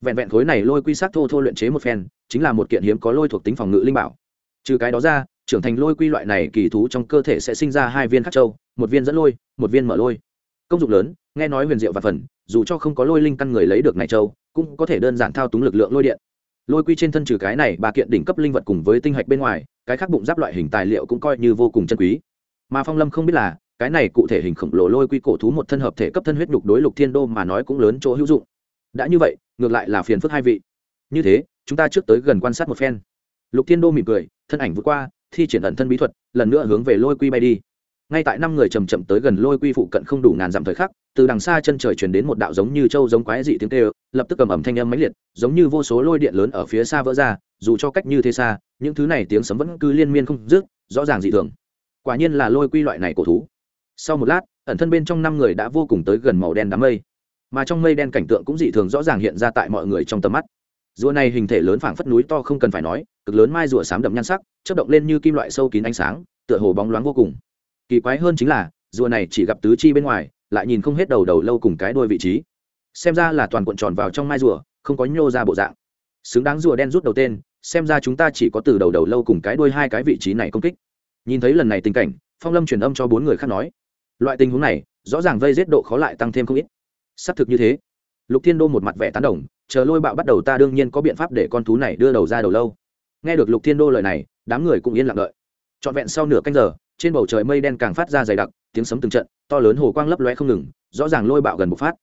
[SPEAKER 1] Vẹn vẹn khối này lôi quy xác thô thô luyện chế một phen, chính là một kiện hiếm có lôi thuộc tính phòng ngự linh bảo. Trừ cái đó ra, trưởng thành lôi quy loại này kỳ thú trong cơ thể sẽ sinh ra hai viên khắc châu, một viên dẫn lôi, một viên mở lôi. Công dụng lớn, nghe nói huyền diệu và phần, dù cho không có lôi linh căn người lấy được này châu, cũng có thể đơn giản thao túng lực lượng lôi điện lôi quy trên thân trừ cái này ba kiện đỉnh cấp linh vật cùng với tinh hạch bên ngoài, cái khác bụng giáp loại hình tài liệu cũng coi như vô cùng chân quý. Mà phong lâm không biết là, cái này cụ thể hình khổng lồ lôi quy cổ thú một thân hợp thể cấp thân huyết nhục đối lục thiên đô mà nói cũng lớn chỗ hữu dụng. Đã như vậy, ngược lại là phiền phức hai vị. Như thế, chúng ta trước tới gần quan sát một phen. Lục thiên đô mỉm cười, thân ảnh vượt qua, thi triển ẩn thân bí thuật, lần nữa hướng về lôi quy bay đi. Ngay tại năm người chầm chậm tới gần lôi quy phụ cận không đủ ngàn dặm thời khắc từ đằng xa chân trời truyền đến một đạo giống như châu giống quái dị tiếng kêu, lập tức cầm ẩm thanh âm mãnh liệt, giống như vô số lôi điện lớn ở phía xa vỡ ra, dù cho cách như thế xa, những thứ này tiếng sấm vẫn cứ liên miên không dứt, rõ ràng dị thường. Quả nhiên là lôi quy loại này cổ thú. Sau một lát, ẩn thân bên trong năm người đã vô cùng tới gần màu đen đám mây. Mà trong mây đen cảnh tượng cũng dị thường rõ ràng hiện ra tại mọi người trong tầm mắt. Rùa này hình thể lớn phảng phất núi to không cần phải nói, cực lớn mai rùa xám đậm nhan sắc, chớp động lên như kim loại sâu kín ánh sáng, tựa hồ bóng loáng vô cùng. Kỳ quái hơn chính là, rùa này chỉ gặp tứ chi bên ngoài lại nhìn không hết đầu đầu lâu cùng cái đôi vị trí. Xem ra là toàn cuộn tròn vào trong mai rùa, không có nhô ra bộ dạng. Xứng đáng rùa đen rút đầu tên, xem ra chúng ta chỉ có từ đầu đầu lâu cùng cái đuôi hai cái vị trí này công kích. Nhìn thấy lần này tình cảnh, phong lâm truyền âm cho bốn người khác nói, loại tình huống này, rõ ràng vây giết độ khó lại tăng thêm không ít. Xác thực như thế. Lục thiên đô một mặt vẻ tán đồng, chờ lôi bạo bắt đầu ta đương nhiên có biện pháp để con thú này đưa đầu ra đầu lâu. Nghe được lục thiên đô lời này, đám người cũng yên lặng đợi. Trọn vẹn sau nửa canh giờ trên bầu trời mây đen càng phát ra dày đặc, tiếng sấm từng trận, to lớn hồ quang lấp loe không ngừng, rõ ràng lôi bạo gần một phát.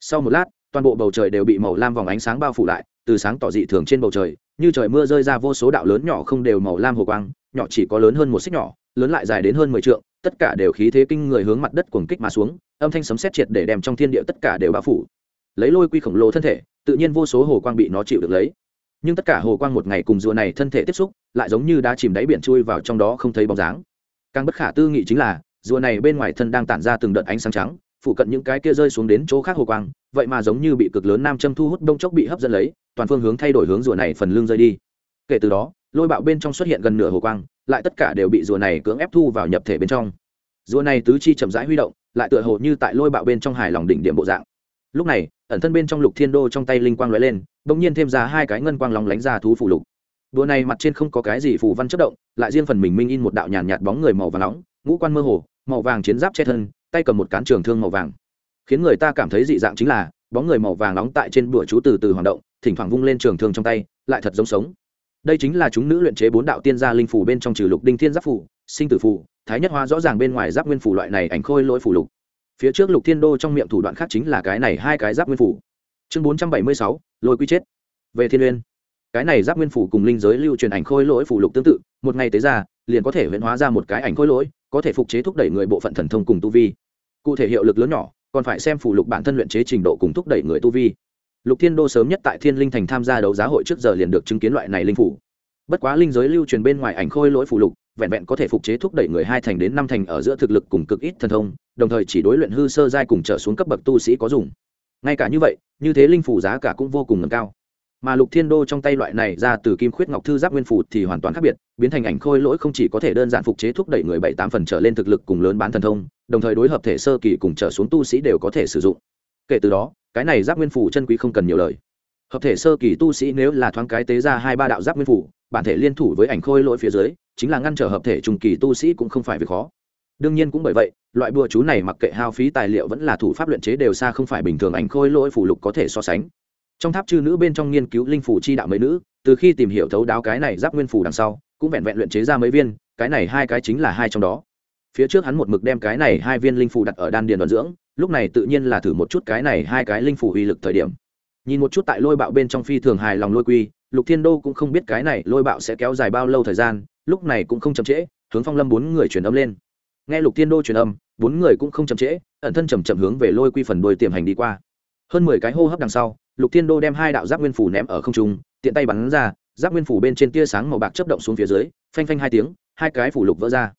[SPEAKER 1] Sau một lát, toàn bộ bầu trời đều bị màu lam vòng ánh sáng bao phủ lại, từ sáng tỏ dị thường trên bầu trời, như trời mưa rơi ra vô số đạo lớn nhỏ không đều màu lam hồ quang, nhỏ chỉ có lớn hơn một xích nhỏ, lớn lại dài đến hơn mười trượng, tất cả đều khí thế kinh người hướng mặt đất cuồng kích mà xuống, âm thanh sấm sét triệt để đem trong thiên địa tất cả đều bao phủ. Lấy lôi quy khổng lồ thân thể, tự nhiên vô số hồ quang bị nó chịu được lấy. Nhưng tất cả hồ quang một ngày cùng rùa này thân thể tiếp xúc, lại giống như đã chìm đáy biển chui vào trong đó không thấy bóng dáng càng bất khả tư nghị chính là, rùa này bên ngoài thân đang tản ra từng đợt ánh sáng trắng, phụ cận những cái kia rơi xuống đến chỗ khác hồ quang, vậy mà giống như bị cực lớn nam châm thu hút đông chốc bị hấp dẫn lấy, toàn phương hướng thay đổi hướng rùa này phần lưng rơi đi. Kể từ đó, lôi bạo bên trong xuất hiện gần nửa hồ quang, lại tất cả đều bị rùa này cưỡng ép thu vào nhập thể bên trong. Rùa này tứ chi chậm rãi huy động, lại tựa hồ như tại lôi bạo bên trong hài lòng đỉnh điểm bộ dạng. Lúc này, ẩn thân bên trong lục thiên đô trong tay linh quang lóe lên, bỗng nhiên thêm ra hai cái ngân quang lóng lánh ra thú phủ lục đùa này mặt trên không có cái gì phù văn chất động, lại riêng phần mình minh in một đạo nhàn nhạt bóng người màu vàng nóng, ngũ quan mơ hồ, màu vàng chiến giáp che thân, tay cầm một cán trường thương màu vàng. Khiến người ta cảm thấy dị dạng chính là, bóng người màu vàng nóng tại trên bụa chú từ từ hoạt động, thỉnh thoảng vung lên trường thương trong tay, lại thật giống sống. Đây chính là chúng nữ luyện chế bốn đạo tiên gia linh phủ bên trong trừ lục đinh thiên giáp phủ sinh tử phủ thái nhất hoa rõ ràng bên ngoài giáp nguyên phủ loại này ảnh khôi lỗi phủ lục. Phía trước lục thiên đô trong miệng thủ đoạn khác chính là cái này hai cái giáp nguyên phủ chương bốn trăm bảy mươi sáu, lôi quy chết. Về thiên uyên cái này giáp nguyên phủ cùng linh giới lưu truyền ảnh khôi lỗi phụ lục tương tự, một ngày tới ra, liền có thể huyễn hóa ra một cái ảnh khôi lỗi, có thể phục chế thúc đẩy người bộ phận thần thông cùng tu vi. Cụ thể hiệu lực lớn nhỏ, còn phải xem phụ lục bản thân luyện chế trình độ cùng thúc đẩy người tu vi. Lục thiên đô sớm nhất tại thiên linh thành tham gia đấu giá hội trước giờ liền được chứng kiến loại này linh phủ. Bất quá linh giới lưu truyền bên ngoài ảnh khôi lỗi phụ lục, vẹn vẹn có thể phục chế thúc đẩy người hai thành đến năm thành ở giữa thực lực cùng cực ít thần thông, đồng thời chỉ đối luyện hư sơ giai cùng trở xuống cấp bậc tu sĩ có dùng. Ngay cả như vậy, như thế linh phủ giá cả cũng vô cùng ngầm cao mà lục thiên đô trong tay loại này ra từ kim khuyết ngọc thư giáp nguyên phủ thì hoàn toàn khác biệt, biến thành ảnh khôi lỗi không chỉ có thể đơn giản phục chế thúc đẩy người bảy tám phần trở lên thực lực cùng lớn bán thần thông, đồng thời đối hợp thể sơ kỳ cùng trở xuống tu sĩ đều có thể sử dụng. Kể từ đó, cái này giáp nguyên phủ chân quý không cần nhiều lời. Hợp thể sơ kỳ tu sĩ nếu là thoáng cái tế ra hai ba đạo giáp nguyên phủ, bản thể liên thủ với ảnh khôi lỗi phía dưới, chính là ngăn trở hợp thể trùng kỳ tu sĩ cũng không phải việc khó. Đương nhiên cũng bởi vậy, loại bùa chú này mặc kệ hao phí tài liệu vẫn là thủ pháp luyện chế đều xa không phải bình thường ảnh khôi lỗi phủ lục có thể so sánh trong tháp chư nữ bên trong nghiên cứu linh phủ chi đạo mấy nữ, từ khi tìm hiểu thấu đáo cái này giáp nguyên phủ đằng sau, cũng vẹn vẹn luyện chế ra mấy viên, cái này hai cái chính là hai trong đó. Phía trước hắn một mực đem cái này hai viên linh phủ đặt ở đan điền đoàn dưỡng, lúc này tự nhiên là thử một chút cái này hai cái linh phủ uy lực thời điểm. Nhìn một chút tại lôi bạo bên trong phi thường hài lòng lôi quy, lục thiên đô cũng không biết cái này lôi bạo sẽ kéo dài bao lâu thời gian, lúc này cũng không chậm trễ, hướng phong lâm bốn người truyền âm lên. Nghe lục thiên đô truyền âm, bốn người cũng không chậm trễ, ẩn thân chầm chậm hướng về lôi quy phần đôi tiềm hành đi qua. Hơn mười cái hô hấp đằng sau lục thiên đô đem hai đạo giáp nguyên phủ ném ở không trung, tiện tay bắn ra, giáp nguyên phủ bên trên tia sáng màu bạc chấp động xuống phía dưới, phanh phanh hai tiếng, hai cái phủ lục vỡ ra.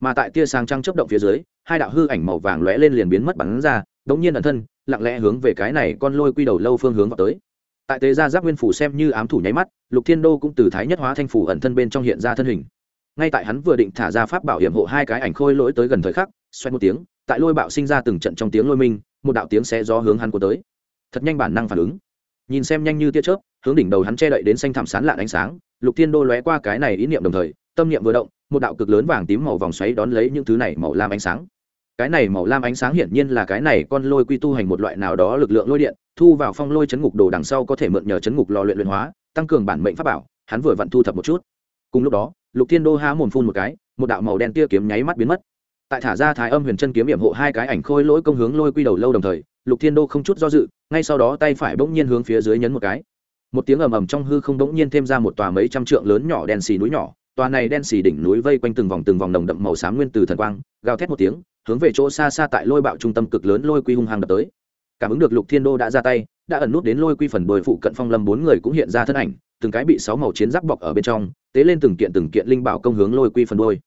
[SPEAKER 1] Mà tại tia sáng trăng chấp động phía dưới, hai đạo hư ảnh màu vàng lóe lên liền biến mất bắn ra, đống nhiên ẩn thân, lặng lẽ hướng về cái này con lôi quy đầu lâu phương hướng vào tới. Tại tế gia giáp nguyên phủ xem như ám thủ nháy mắt, lục thiên đô cũng từ thái nhất hóa thanh phủ ẩn thân bên trong hiện ra thân hình. Ngay tại hắn vừa định thả ra pháp bảo hiểm hộ hai cái ảnh khôi lỗi tới gần thời khắc xoay một tiếng, tại lôi bạo sinh ra từng trận trong tiếng lôi minh, một đạo tiếng xé gió hướng hắn của tới thật nhanh bản năng phản ứng. Nhìn xem nhanh như tia chớp, hướng đỉnh đầu hắn che đậy đến xanh thảm sán lạn ánh sáng, lục thiên đô lóe qua cái này ý niệm đồng thời, tâm niệm vừa động, một đạo cực lớn vàng tím màu vòng xoáy đón lấy những thứ này màu lam ánh sáng. Cái này màu lam ánh sáng hiển nhiên là cái này con lôi quy tu hành một loại nào đó lực lượng lôi điện, thu vào phong lôi chấn ngục đồ đằng sau có thể mượn nhờ chấn ngục lò luyện luyện hóa, tăng cường bản mệnh pháp bảo, hắn vừa vặn thu thập một chút. Cùng lúc đó, lục thiên đô há mồm phun một cái, một đạo màu đen tia kiếm nháy mắt biến mất. Tại thả ra thái âm huyền chân kiếm hiểm hộ hai cái ảnh khôi lỗi công hướng lôi quy đầu lâu đồng thời lục thiên đô không chút do dự, ngay sau đó tay phải bỗng nhiên hướng phía dưới nhấn một cái. Một tiếng ầm ầm trong hư không bỗng nhiên thêm ra một tòa mấy trăm trượng lớn nhỏ đen xì núi nhỏ, tòa này đen xì đỉnh núi vây quanh từng vòng từng vòng nồng đậm màu xám nguyên từ thần quang, gào thét một tiếng, hướng về chỗ xa xa tại lôi bạo trung tâm cực lớn lôi quy hung hăng đập tới. Cảm ứng được lục thiên đô đã ra tay, đã ẩn nút đến lôi quy phần bồi phụ cận phong lâm bốn người cũng hiện ra thân ảnh, từng cái bị sáu màu chiến giáp bọc ở bên trong, tế lên từng kiện từng kiện linh bảo công hướng lôi quy phần đôi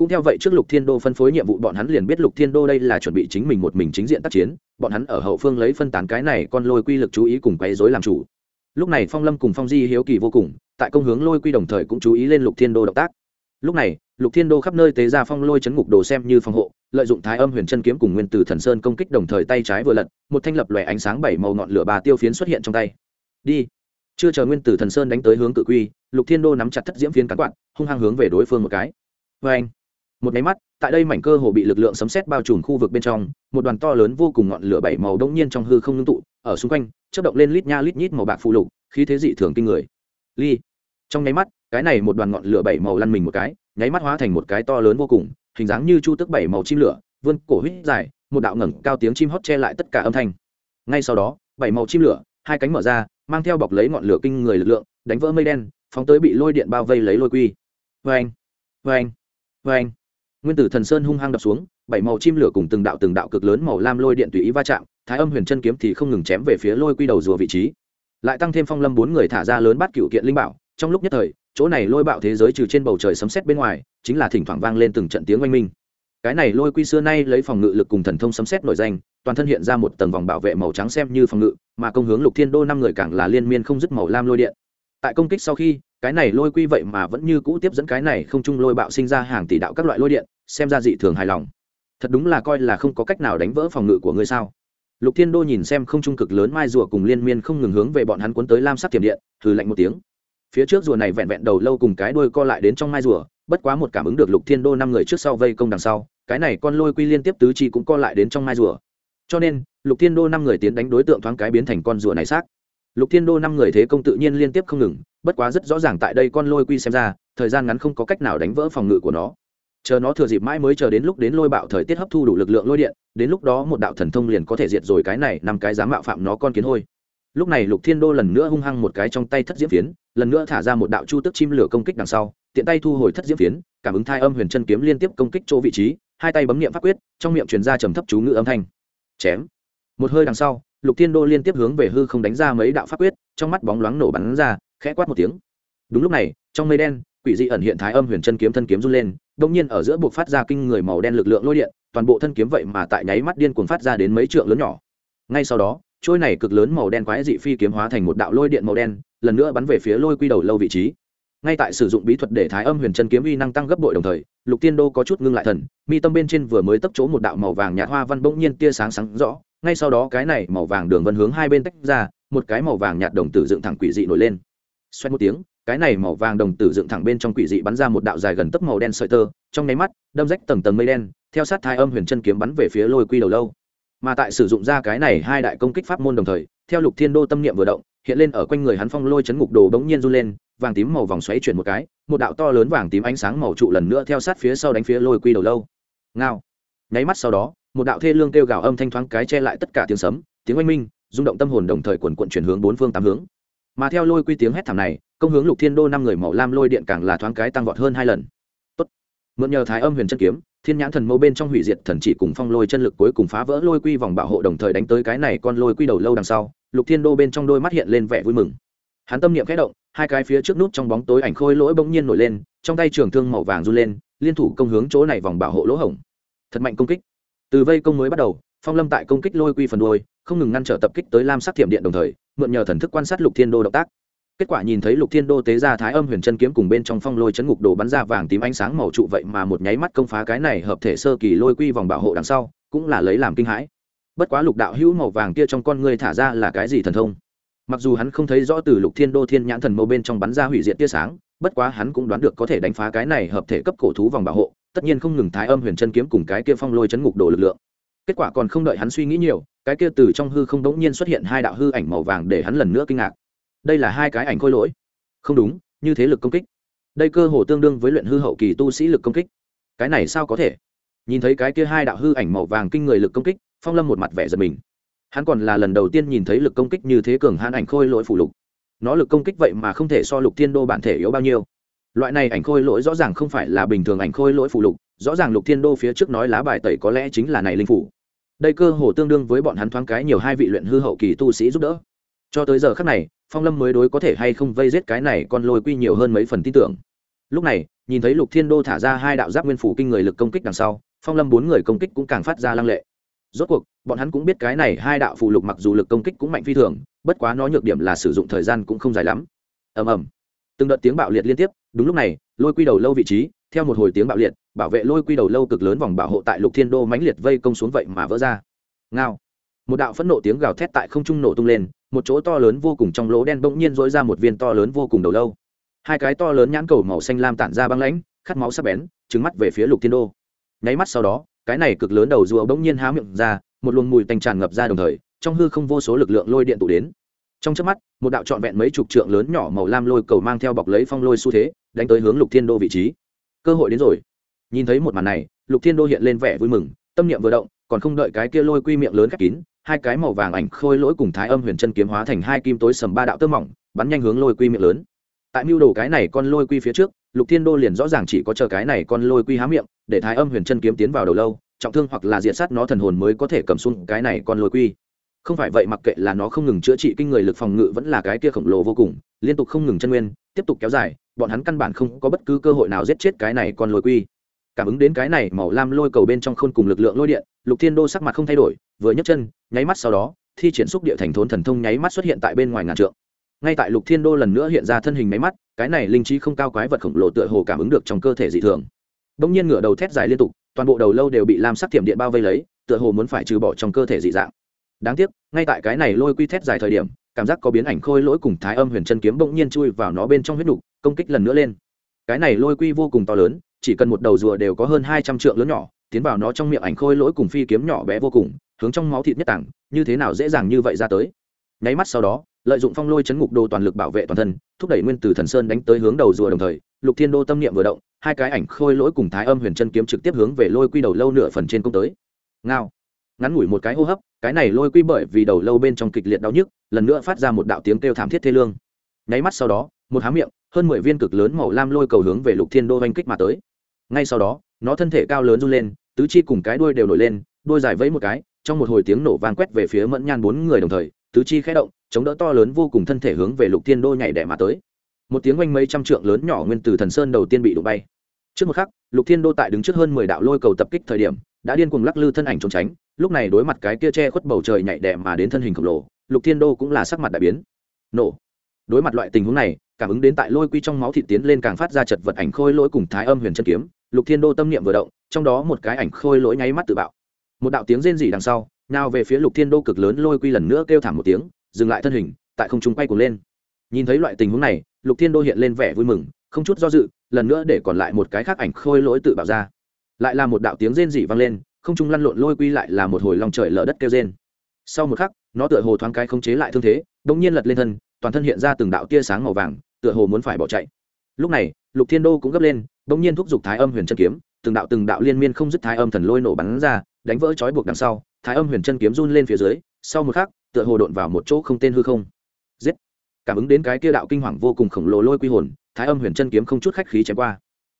[SPEAKER 1] cũng theo vậy trước lục thiên đô phân phối nhiệm vụ, bọn hắn liền biết lục thiên đô đây là chuẩn bị chính mình một mình chính diện tác chiến. Bọn hắn ở hậu phương lấy phân tán cái này con lôi quy lực chú ý cùng quấy dối làm chủ. Lúc này phong lâm cùng phong di hiếu kỳ vô cùng, tại công hướng lôi quy đồng thời cũng chú ý lên lục thiên đô động tác. Lúc này, lục thiên đô khắp nơi tế ra phong lôi chấn ngục đồ xem như phòng hộ, lợi dụng thái âm huyền chân kiếm cùng nguyên tử thần sơn công kích đồng thời tay trái vừa lật, một thanh lập lòe ánh sáng bảy màu ngọn lửa bà tiêu phiến xuất hiện trong tay. Đi. Chưa chờ nguyên tử thần sơn đánh tới hướng cự quy, lục thiên đô nắm chặt thất diễm phiến cán quạt, hung hăng hướng về đối phương một cái. Vê anh một máy mắt, tại đây mảnh cơ hồ bị lực lượng sấm xét bao trùm khu vực bên trong, một đoàn to lớn vô cùng ngọn lửa bảy màu đông nhiên trong hư không ngưng tụ, ở xung quanh chất động lên lít nha lít nhít màu bạc phụ lục, khí thế dị thường kinh người. Ly. Trong nháy mắt, cái này một đoàn ngọn lửa bảy màu lăn mình một cái, nháy mắt hóa thành một cái to lớn vô cùng, hình dáng như chu tức bảy màu chim lửa, vươn cổ huyết dài, một đạo ngẩng cao tiếng chim hót che lại tất cả âm thanh. Ngay sau đó, bảy màu chim lửa, hai cánh mở ra, mang theo bọc lấy ngọn lửa kinh người lực lượng, đánh vỡ mây đen, phóng tới bị lôi điện bao vây lấy lôi quy. Vê anh vê anh vê anh nguyên tử thần sơn hung hăng đập xuống, bảy màu chim lửa cùng từng đạo từng đạo cực lớn màu lam lôi điện tùy ý va chạm, thái âm huyền chân kiếm thì không ngừng chém về phía lôi quy đầu rùa vị trí. Lại tăng thêm phong lâm bốn người thả ra lớn bắt cựu kiện linh bảo, trong lúc nhất thời, chỗ này lôi bạo thế giới trừ trên bầu trời sấm sét bên ngoài, chính là thỉnh thoảng vang lên từng trận tiếng oanh minh. Cái này lôi quy xưa nay lấy phòng ngự lực cùng thần thông sấm sét nổi danh, toàn thân hiện ra một tầng vòng bảo vệ màu trắng xem như phòng ngự, mà công hướng lục thiên đô năm người càng là liên miên không dứt màu lam lôi điện. Tại công kích sau khi cái này lôi quy vậy mà vẫn như cũ tiếp dẫn cái này không chung lôi bạo sinh ra hàng tỷ đạo các loại lôi điện, xem ra dị thường hài lòng. Thật đúng là coi là không có cách nào đánh vỡ phòng ngự của ngươi sao? Lục thiên đô nhìn xem không trung cực lớn mai rùa cùng liên miên không ngừng hướng về bọn hắn cuốn tới lam sắc tiềm điện thử lạnh một tiếng. Phía trước rùa này vẹn vẹn đầu lâu cùng cái đuôi co lại đến trong mai rùa, bất quá một cảm ứng được lục thiên đô năm người trước sau vây công đằng sau, cái này con lôi quy liên tiếp tứ chi cũng co lại đến trong mai rùa. Cho nên, lục thiên đô năm người tiến đánh đối tượng thoáng cái biến thành con rùa này xác. Lục thiên đô năm người thế công tự nhiên liên tiếp không ngừng bất quá rất rõ ràng tại đây con lôi quy xem ra, thời gian ngắn không có cách nào đánh vỡ phòng ngự của nó. Chờ nó thừa dịp mãi mới chờ đến lúc đến lôi bạo thời tiết hấp thu đủ lực lượng lôi điện, đến lúc đó một đạo thần thông liền có thể diệt rồi cái này năm cái dám mạo phạm nó con kiến hôi. Lúc này lục thiên đô lần nữa hung hăng một cái trong tay thất diễm phiến, lần nữa thả ra một đạo chu tức chim lửa công kích đằng sau, tiện tay thu hồi thất diễm phiến, cảm ứng thai âm huyền chân kiếm liên tiếp công kích chỗ vị trí, hai tay bấm niệm pháp quyết, trong miệng truyền ra trầm thấp chú ngữ âm thanh. Chém. Một hơi đằng sau, lục thiên đô liên tiếp hướng về hư không đánh ra mấy đạo pháp quyết, trong mắt bóng loáng nổ bắn ra khẽ quát một tiếng. Đúng lúc này, trong mây đen, quỷ dị ẩn hiện thái âm huyền chân kiếm thân kiếm run lên đông nhiên ở giữa buộc phát ra kinh người màu đen lực lượng lôi điện, toàn bộ thân kiếm vậy mà tại nháy mắt điên cuồng phát ra đến mấy trượng lớn nhỏ. Ngay sau đó, trôi này cực lớn màu đen quái dị phi kiếm hóa thành một đạo lôi điện màu đen, lần nữa bắn về phía lôi quy đầu lâu vị trí. Ngay tại sử dụng bí thuật để thái âm huyền chân kiếm uy năng tăng gấp bội đồng thời, lục tiên đô có chút ngưng lại thần, mi tâm bên trên vừa mới tấp chỗ một đạo màu vàng nhạt hoa văn bỗng nhiên tia sáng sáng rõ, ngay sau đó cái này màu vàng đường vân hướng hai bên tách ra, một cái màu vàng nhạt đồng tử dựng thẳng quỷ dị nổi lên xoay một tiếng, cái này màu vàng đồng tử dựng thẳng bên trong quỷ dị bắn ra một đạo dài gần tấc màu đen sợi tơ, trong nháy mắt, đâm rách tầng tầng mây đen, theo sát thái âm huyền chân kiếm bắn về phía lôi quy đầu lâu. Mà tại sử dụng ra cái này hai đại công kích pháp môn đồng thời, theo lục thiên đô tâm niệm vừa động, hiện lên ở quanh người hắn phong lôi chấn ngục đồ bỗng nhiên run lên, vàng tím màu vòng xoáy chuyển một cái, một đạo to lớn vàng tím ánh sáng màu trụ lần nữa theo sát phía sau đánh phía lôi quy đầu lâu. Ngao. Nháy mắt sau đó, một đạo thê lương kêu gào âm thanh thoáng cái che lại tất cả tiếng sấm, tiếng oanh minh, rung động tâm hồn đồng thời quần quận chuyển hướng bốn phương tám hướng mà theo lôi quy tiếng hét thảm này, công hướng lục thiên đô năm người màu lam lôi điện càng là thoáng cái tăng vọt hơn hai lần. Tốt. mượn nhờ thái âm huyền chân kiếm, thiên nhãn thần mâu bên trong hủy diệt thần chỉ cùng phong lôi chân lực cuối cùng phá vỡ lôi quy vòng bảo hộ đồng thời đánh tới cái này con lôi quy đầu lâu đằng sau, lục thiên đô bên trong đôi mắt hiện lên vẻ vui mừng. Hắn tâm niệm khẽ động, hai cái phía trước nút trong bóng tối ảnh khôi lỗi bỗng nhiên nổi lên, trong tay trường thương màu vàng run lên, liên thủ công hướng chỗ này vòng bảo hộ lỗ hổng. Thật mạnh công kích. Từ vây công mới bắt đầu, phong lâm tại công kích lôi quy phần đôi không ngừng ngăn trở tập kích tới lam sắc thiểm điện đồng thời mượn nhờ thần thức quan sát lục thiên đô động tác. Kết quả nhìn thấy lục thiên đô tế ra thái âm huyền chân kiếm cùng bên trong phong lôi chấn ngục đồ bắn ra vàng tím ánh sáng màu trụ vậy mà một nháy mắt công phá cái này hợp thể sơ kỳ lôi quy vòng bảo hộ đằng sau, cũng là lấy làm kinh hãi. Bất quá lục đạo hữu màu vàng kia trong con người thả ra là cái gì thần thông? Mặc dù hắn không thấy rõ từ lục thiên đô thiên nhãn thần mâu bên trong bắn ra hủy diệt tia sáng, bất quá hắn cũng đoán được có thể đánh phá cái này hợp thể cấp cổ thú vòng bảo hộ, tất nhiên không ngừng thái âm huyền chân kiếm cùng cái kia phong lôi chấn ngục đồ lực lượng. Kết quả còn không đợi hắn suy nghĩ nhiều cái kia từ trong hư không đống nhiên xuất hiện hai đạo hư ảnh màu vàng để hắn lần nữa kinh ngạc. Đây là hai cái ảnh khôi lỗi. Không đúng, như thế lực công kích. Đây cơ hồ tương đương với luyện hư hậu kỳ tu sĩ lực công kích. Cái này sao có thể? Nhìn thấy cái kia hai đạo hư ảnh màu vàng kinh người lực công kích, phong lâm một mặt vẻ giật mình. Hắn còn là lần đầu tiên nhìn thấy lực công kích như thế cường hãn ảnh khôi lỗi phủ lục. Nó lực công kích vậy mà không thể so lục thiên đô bản thể yếu bao nhiêu. Loại này ảnh khôi lỗi rõ ràng không phải là bình thường ảnh khôi lỗi phủ lục, rõ ràng lục thiên đô phía trước nói lá bài tẩy có lẽ chính là này linh phủ đây cơ hồ tương đương với bọn hắn thoáng cái nhiều hai vị luyện hư hậu kỳ tu sĩ giúp đỡ. Cho tới giờ khác này, phong lâm mới đối có thể hay không vây giết cái này còn lôi quy nhiều hơn mấy phần tin tưởng. Lúc này, nhìn thấy lục thiên đô thả ra hai đạo giáp nguyên phủ kinh người lực công kích đằng sau, phong lâm bốn người công kích cũng càng phát ra lăng lệ. Rốt cuộc, bọn hắn cũng biết cái này hai đạo phù lục mặc dù lực công kích cũng mạnh phi thường, bất quá nó nhược điểm là sử dụng thời gian cũng không dài lắm. Ầm ầm. Từng đợt tiếng bạo liệt liên tiếp, đúng lúc này, lôi quy đầu lâu vị trí theo một hồi tiếng bạo liệt, bảo vệ lôi quy đầu lâu cực lớn vòng bảo hộ tại lục thiên đô mãnh liệt vây công xuống vậy mà vỡ ra. Ngao. Một đạo phẫn nộ tiếng gào thét tại không trung nổ tung lên, một chỗ to lớn vô cùng trong lỗ đen bỗng nhiên dối ra một viên to lớn vô cùng đầu lâu. Hai cái to lớn nhãn cầu màu xanh lam tản ra băng lãnh, khát máu sắc bén trứng mắt về phía lục thiên đô. Nháy mắt sau đó, cái này cực lớn đầu rùa bỗng nhiên há miệng ra, một luồng mùi tanh tràn ngập ra đồng thời, trong hư không vô số lực lượng lôi điện tụ đến. Trong chớp mắt, một đạo trọn vẹn mấy chục trượng lớn nhỏ màu lam lôi cầu mang theo bọc lấy phong lôi xu thế, đánh tới hướng lục thiên đô vị trí cơ hội đến rồi. Nhìn thấy một màn này, lục thiên đô hiện lên vẻ vui mừng, tâm niệm vừa động, còn không đợi cái kia lôi quy miệng lớn khép kín, hai cái màu vàng ảnh khôi lỗi cùng thái âm huyền chân kiếm hóa thành hai kim tối sầm ba đạo tơ mỏng, bắn nhanh hướng lôi quy miệng lớn. Tại mưu đồ cái này con lôi quy phía trước, lục thiên đô liền rõ ràng chỉ có chờ cái này con lôi quy há miệng, để thái âm huyền chân kiếm tiến vào đầu lâu, trọng thương hoặc là diệt sát nó thần hồn mới có thể cầm xuống cái này con lôi quy không phải vậy mặc kệ là nó không ngừng chữa trị kinh người lực phòng ngự vẫn là cái kia khổng lồ vô cùng, liên tục không ngừng chân nguyên, tiếp tục kéo dài, bọn hắn căn bản không có bất cứ cơ hội nào giết chết cái này còn lôi quy. Cảm ứng đến cái này màu lam lôi cầu bên trong khôn cùng lực lượng lôi điện, lục thiên đô sắc mặt không thay đổi, vừa nhấc chân, nháy mắt sau đó, thi triển xúc địa thành thốn thần thông nháy mắt xuất hiện tại bên ngoài ngàn trượng. Ngay tại lục thiên đô lần nữa hiện ra thân hình máy mắt, cái này linh trí không cao quái vật khổng lồ tựa hồ cảm ứng được trong cơ thể dị thường. Bỗng nhiên ngửa đầu thét dài liên tục, toàn bộ đầu lâu đều bị lam sắc thiểm điện bao vây lấy, tựa hồ muốn phải trừ bỏ trong cơ thể dị dạng đáng tiếc, ngay tại cái này lôi quy thét dài thời điểm, cảm giác có biến ảnh khôi lỗi cùng thái âm huyền chân kiếm bỗng nhiên chui vào nó bên trong huyết đục công kích lần nữa lên. Cái này lôi quy vô cùng to lớn, chỉ cần một đầu rùa đều có hơn hai trăm trượng lớn nhỏ, tiến vào nó trong miệng ảnh khôi lỗi cùng phi kiếm nhỏ bé vô cùng, hướng trong máu thịt nhất tảng, như thế nào dễ dàng như vậy ra tới. Nháy mắt sau đó, lợi dụng phong lôi chấn ngục đồ toàn lực bảo vệ toàn thân, thúc đẩy nguyên từ thần sơn đánh tới hướng đầu rùa đồng thời, lục thiên đô tâm niệm vừa động, hai cái ảnh khôi lỗi cùng thái âm huyền chân kiếm trực tiếp hướng về lôi quy đầu lâu nửa phần trên công tới. Ngao ngắn ngủi một cái hô hấp, cái này lôi quy bởi vì đầu lâu bên trong kịch liệt đau nhức, lần nữa phát ra một đạo tiếng kêu thảm thiết thê lương. Nháy mắt sau đó, một há miệng, hơn mười viên cực lớn màu lam lôi cầu hướng về lục thiên đô oanh kích mà tới. Ngay sau đó, nó thân thể cao lớn run lên, tứ chi cùng cái đuôi đều nổi lên, đuôi dài vẫy một cái, trong một hồi tiếng nổ vang quét về phía mẫn nhan bốn người đồng thời, tứ chi khẽ động, chống đỡ to lớn vô cùng thân thể hướng về lục thiên đô nhảy đẻ mà tới. Một tiếng oanh mấy trăm trượng lớn nhỏ nguyên từ thần sơn đầu tiên bị đụng bay. Trước một khắc, lục thiên đô tại đứng trước hơn mười đạo lôi cầu tập kích thời điểm, đã điên cuồng lắc lư thân ảnh trốn tránh lúc này đối mặt cái kia che khuất bầu trời nhảy đẻ mà đến thân hình khổng lồ, lục thiên đô cũng là sắc mặt đại biến. Nổ. Đối mặt loại tình huống này, cảm ứng đến tại lôi quy trong máu thị tiến lên càng phát ra chật vật ảnh khôi lỗi cùng thái âm huyền chân kiếm, lục thiên đô tâm niệm vừa động, trong đó một cái ảnh khôi lỗi nháy mắt tự bạo. Một đạo tiếng rên rỉ đằng sau, nào về phía lục thiên đô cực lớn lôi quy lần nữa kêu thảm một tiếng, dừng lại thân hình, tại không trung quay cuồng lên. Nhìn thấy loại tình huống này, lục thiên đô hiện lên vẻ vui mừng, không chút do dự, lần nữa để còn lại một cái khác ảnh khôi lỗi tự bạo ra. Lại là một đạo tiếng rên rỉ vang lên không trung lăn lộn lôi quy lại là một hồi lòng trời lở đất kêu rên. Sau một khắc, nó tựa hồ thoáng cái không chế lại thương thế đ ỗ n g nhiên lật lên thân, toàn thân hiện ra từng đạo tia sáng màu vàng, tựa hồ muốn phải bỏ chạy. Lúc này, lục thiên đô cũng gấp lên đ ỗ n g nhiên thúc giục thái âm huyền chân kiếm, từng đạo từng đạo liên miên không dứt thái âm thần lôi nổ bắn ra, đánh vỡ trói buộc đằng sau, thái âm huyền chân kiếm run lên phía dưới, sau một khắc, tựa hồ đột vào một chỗ không tên hư không. Giết! Cảm ứng đến cái kia đạo kinh hoàng vô cùng khổng lồ lôi quy hồn, thái âm huyền chân kiếm không chút khách khí chém qua.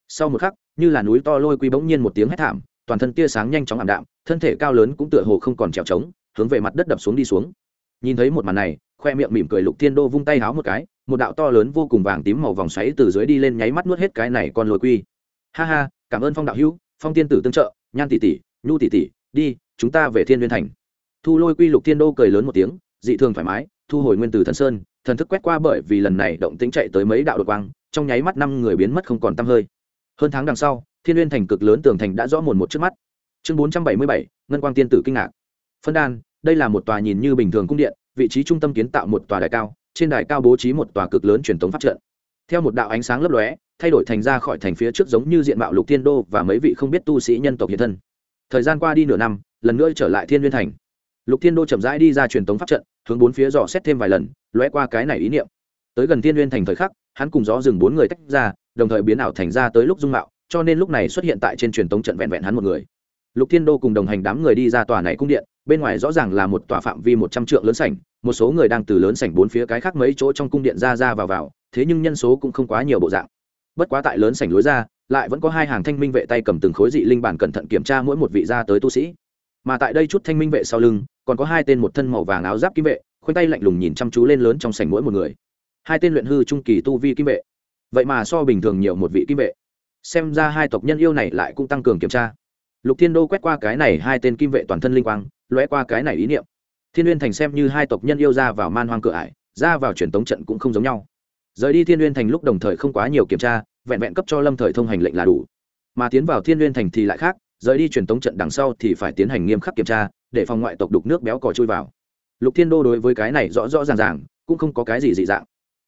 [SPEAKER 1] Sau một khắc, như là núi to lôi quy bỗng nhiên một tiếng hét thảm toàn thân tia sáng nhanh chóng ảm đạm, thân thể cao lớn cũng tựa hồ không còn trèo trống, hướng về mặt đất đập xuống đi xuống. Nhìn thấy một màn này, khoe miệng mỉm cười lục thiên đô vung tay háo một cái, một đạo to lớn vô cùng vàng tím màu vòng xoáy từ dưới đi lên nháy mắt nuốt hết cái này con lôi quy. Ha ha, cảm ơn phong đạo hữu, phong tiên tử tương trợ, nhan tỷ tỷ, nhu tỷ tỷ, đi, chúng ta về thiên liên thành. Thu lôi quy lục thiên đô cười lớn một tiếng, dị thường thoải mái, thu hồi nguyên tử thần sơn, thần thức quét qua bởi vì lần này động tĩnh chạy tới mấy đạo đột quang, trong nháy mắt năm người biến mất không còn tăm hơi. Hơn tháng đằng sau thiên uyên thành cực lớn tường thành đã rõ mồn một trước mắt. Chương bốn trăm bảy mươi bảy, ngân quang tiên tử kinh ngạc. Phân đan, đây là một tòa nhìn như bình thường cung điện, vị trí trung tâm kiến tạo một tòa đài cao, trên đài cao bố trí một tòa cực lớn truyền thống pháp trận. Theo một đạo ánh sáng lấp lóe, thay đổi thành ra khỏi thành phía trước giống như diện mạo lục thiên đô và mấy vị không biết tu sĩ nhân tộc hiện thân. Thời gian qua đi nửa năm, lần nữa trở lại thiên uyên thành. Lục thiên đô chậm rãi đi ra truyền thống pháp trận, hướng bốn phía dò xét thêm vài lần, lóe qua cái này ý niệm. Tới gần thiên uyên thành thời khắc, hắn cùng gió dừng bốn người tách ra, đồng thời biến ảo thành ra tới lúc dung mạo cho nên lúc này xuất hiện tại trên truyền tống trận vẹn vẹn hắn một người. Lục thiên đô cùng đồng hành đám người đi ra tòa này cung điện, bên ngoài rõ ràng là một tòa phạm vi một trăm trượng lớn sảnh, một số người đang từ lớn sảnh bốn phía cái khác mấy chỗ trong cung điện ra ra vào vào, thế nhưng nhân số cũng không quá nhiều bộ dạng. Bất quá tại lớn sảnh lối ra, lại vẫn có hai hàng thanh minh vệ tay cầm từng khối dị linh bản cẩn thận kiểm tra mỗi một vị ra tới tu sĩ. Mà tại đây chút thanh minh vệ sau lưng, còn có hai tên một thân màu vàng áo giáp kim vệ, khoanh tay lạnh lùng nhìn chăm chú lên lớn trong sảnh mỗi một người. Hai tên luyện hư trung kỳ tu vi kim vệ. Vậy mà so bình thường nhiều một vị kim vệ xem ra hai tộc nhân yêu này lại cũng tăng cường kiểm tra. Lục thiên đô quét qua cái này hai tên kim vệ toàn thân linh quang, lóe qua cái này ý niệm. Thiên n thành xem như hai tộc nhân yêu ra vào man hoang cửa ải, ra vào truyền tống trận cũng không giống nhau. Rời đi thiên n thành lúc đồng thời không quá nhiều kiểm tra, vẹn vẹn cấp cho lâm thời thông hành lệnh là đủ. Mà tiến vào thiên n thành thì lại khác, rời đi truyền tống trận đằng sau thì phải tiến hành nghiêm khắc kiểm tra, để phòng ngoại tộc đục nước béo cò chui vào. Lục thiên đô đối với cái này rõ rõ ràng ràng, cũng không có cái gì dị dạng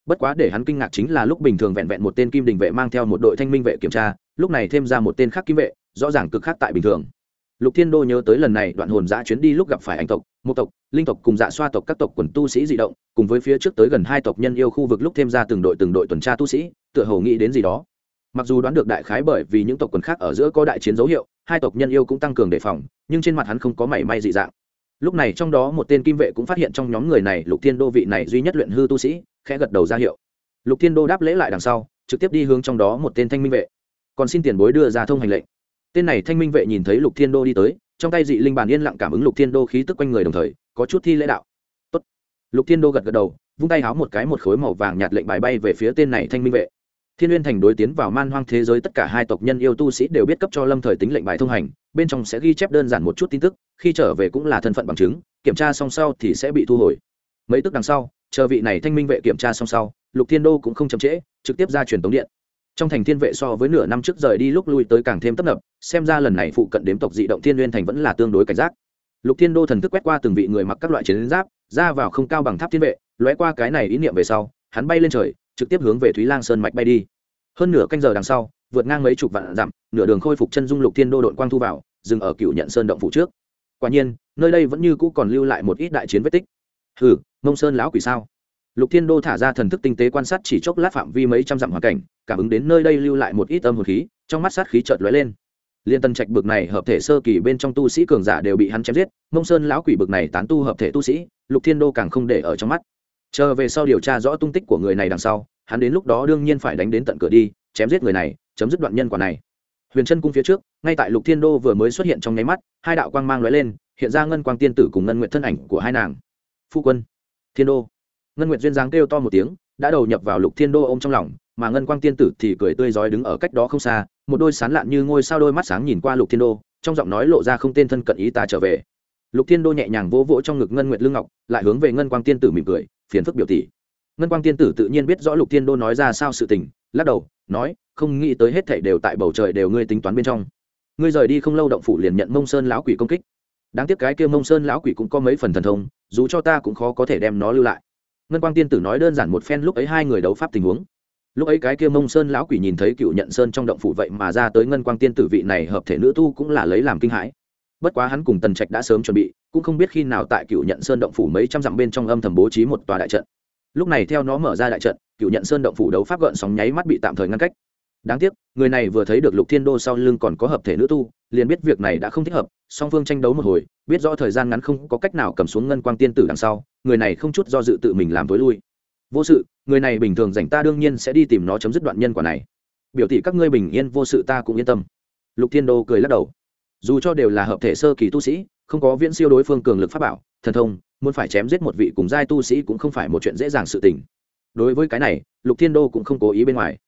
[SPEAKER 1] bất quá để hắn kinh ngạc chính là lúc bình thường vẹn vẹn một tên kim đình vệ mang theo một đội thanh minh vệ kiểm tra, lúc này thêm ra một tên khác kim vệ, rõ ràng cực khác tại bình thường. Lục thiên đô nhớ tới lần này đoạn hồn giã chuyến đi lúc gặp phải anh tộc mộ tộc, linh tộc cùng dạ xoa tộc các tộc quần tu sĩ di động, cùng với phía trước tới gần hai tộc nhân yêu khu vực lúc thêm ra từng đội từng đội tuần tra tu sĩ, tựa hồ nghĩ đến gì đó. Mặc dù đoán được đại khái bởi vì những tộc quần khác ở giữa có đại chiến dấu hiệu, hai tộc nhân yêu cũng tăng cường đề phòng, nhưng trên mặt hắn không có mảy may dị dạng. Lúc này trong đó một tên kim vệ cũng phát hiện trong nhóm người này, lục thiên đô vị này duy nhất luyện hư tu sĩ khẽ gật đầu ra hiệu. Lục thiên đô đáp lễ lại đằng sau, trực tiếp đi hướng trong đó một tên thanh minh vệ. Còn xin tiền bối đưa ra thông hành lệnh. Tên này thanh minh vệ nhìn thấy lục thiên đô đi tới, trong tay dị linh bàn yên lặng cảm ứng lục thiên đô khí tức quanh người đồng thời, có chút thi lễ đạo. Tốt. lục thiên đô gật gật đầu, vung tay háo một cái một khối màu vàng nhạt lệnh bài bay về phía tên này thanh minh vệ. Thiên n thành đối tiến vào man hoang thế giới tất cả hai tộc nhân yêu tu sĩ đều biết cấp cho lâm thời tính lệnh bài thông hành, bên trong sẽ ghi chép đơn giản một chút tin tức, khi trở về cũng là thân phận bằng chứng, kiểm tra xong sau thì sẽ bị thu hồi. Mấy tức đằng sau chờ vị này thanh minh vệ kiểm tra xong sau, lục thiên đô cũng không chậm trễ, trực tiếp ra truyền tống điện. Trong thành thiên vệ so với nửa năm trước rời đi lúc lui tới càng thêm tấp nập, xem ra lần này phụ cận đếm tộc dị động thiên n thành vẫn là tương đối cảnh giác. Lục thiên đô thần thức quét qua từng vị người mặc các loại chiến giáp, ra vào không cao bằng tháp thiên vệ, lóe qua cái này ý niệm về sau, hắn bay lên trời, trực tiếp hướng về thúy lang sơn mạch bay đi. Hơn nửa canh giờ đằng sau, vượt ngang mấy chục vạn dặm, nửa đường khôi phục chân dung lục thiên đô đội quang thu vào, dừng ở cựu nhận sơn động phủ trước. Quả nhiên, nơi đây vẫn như cũ còn lưu lại một ít đại chiến vết tích. Hừ mông sơn lão quỷ sao? Lục thiên đô thả ra thần thức tinh tế quan sát chỉ chốc lát phạm vi mấy trăm dặm hoàn cảnh, cảm ứng đến nơi đây lưu lại một ít âm hồn khí, trong mắt sát khí chợt lóe lên. Liên tân trạch bực này hợp thể sơ kỳ bên trong tu sĩ cường giả đều bị hắn chém giết, mông sơn lão quỷ bực này tán tu hợp thể tu sĩ, lục thiên đô càng không để ở trong mắt. Chờ về sau điều tra rõ tung tích của người này đằng sau, hắn đến lúc đó đương nhiên phải đánh đến tận cửa đi, chém giết người này, chấm dứt đoạn nhân quả này. Huyền chân cung phía trước, ngay tại lục thiên đô vừa mới xuất hiện trong nháy mắt, hai đạo quang mang lóe lên, hiện ra ngân quang tiên tử cùng ngân nguyện thân ảnh của hai nàng. Phu quân thiên đô. Ngân Nguyệt duyên dáng kêu to một tiếng, đã đầu nhập vào lục thiên đô ô m trong lòng, mà ngân quang tiên tử thì cười tươi rói đứng ở cách đó không xa, một đôi sán lạn như ngôi sao đôi mắt sáng nhìn qua lục thiên đô, trong giọng nói lộ ra không tên thân cận ý ta trở về. Lục thiên đô nhẹ nhàng vỗ vỗ trong ngực ngân nguyệt lương ngọc, lại hướng về ngân quang tiên tử mỉm cười, phiền phức biểu tỷ. Ngân quang tiên tử tự nhiên biết rõ lục thiên đô nói ra sao sự tình, lắc đầu, nói, không nghĩ tới hết thảy đều tại bầu trời đều ngươi tính toán bên trong. Ngươi rời đi không lâu động phủ liền nhận mông sơn lão quỷ công kích đáng tiếc cái kia mông sơn lão quỷ cũng có mấy phần thần thông, dù cho ta cũng khó có thể đem nó lưu lại. Ngân quang tiên tử nói đơn giản một phen lúc ấy hai người đấu pháp tình huống. Lúc ấy cái kia mông sơn lão quỷ nhìn thấy cựu nhận sơn trong động phủ vậy mà ra tới ngân quang tiên tử vị này hợp thể nữ tu cũng là lấy làm kinh hãi. Bất quá hắn cùng tần trạch đã sớm chuẩn bị, cũng không biết khi nào tại cựu nhận sơn động phủ mấy trăm dặm bên trong âm thầm bố trí một tòa đại trận. Lúc này theo nó mở ra đại trận, cựu nhận sơn động phủ đấu pháp gợn sóng nháy mắt bị tạm thời ngăn cách đáng tiếc, người này vừa thấy được lục thiên đô sau lưng còn có hợp thể nữ tu, liền biết việc này đã không thích hợp, song phương tranh đấu một hồi, biết rõ thời gian ngắn không có cách nào cầm xuống ngân quang tiên tử đằng sau, người này không chút do dự tự mình làm tối lui. Vô sự, người này bình thường dành ta đương nhiên sẽ đi tìm nó chấm dứt đoạn nhân quả này. Biểu thị các ngươi bình yên vô sự ta cũng yên tâm. Lục thiên đô cười lắc đầu. Dù cho đều là hợp thể sơ kỳ tu sĩ, không có viễn siêu đối phương cường lực pháp bảo, thần thông, muốn phải chém giết một vị cùng giai tu sĩ cũng không phải một chuyện dễ dàng sự tình. Đối với cái này, lục thiên đô cũng không cố ý bên ngoài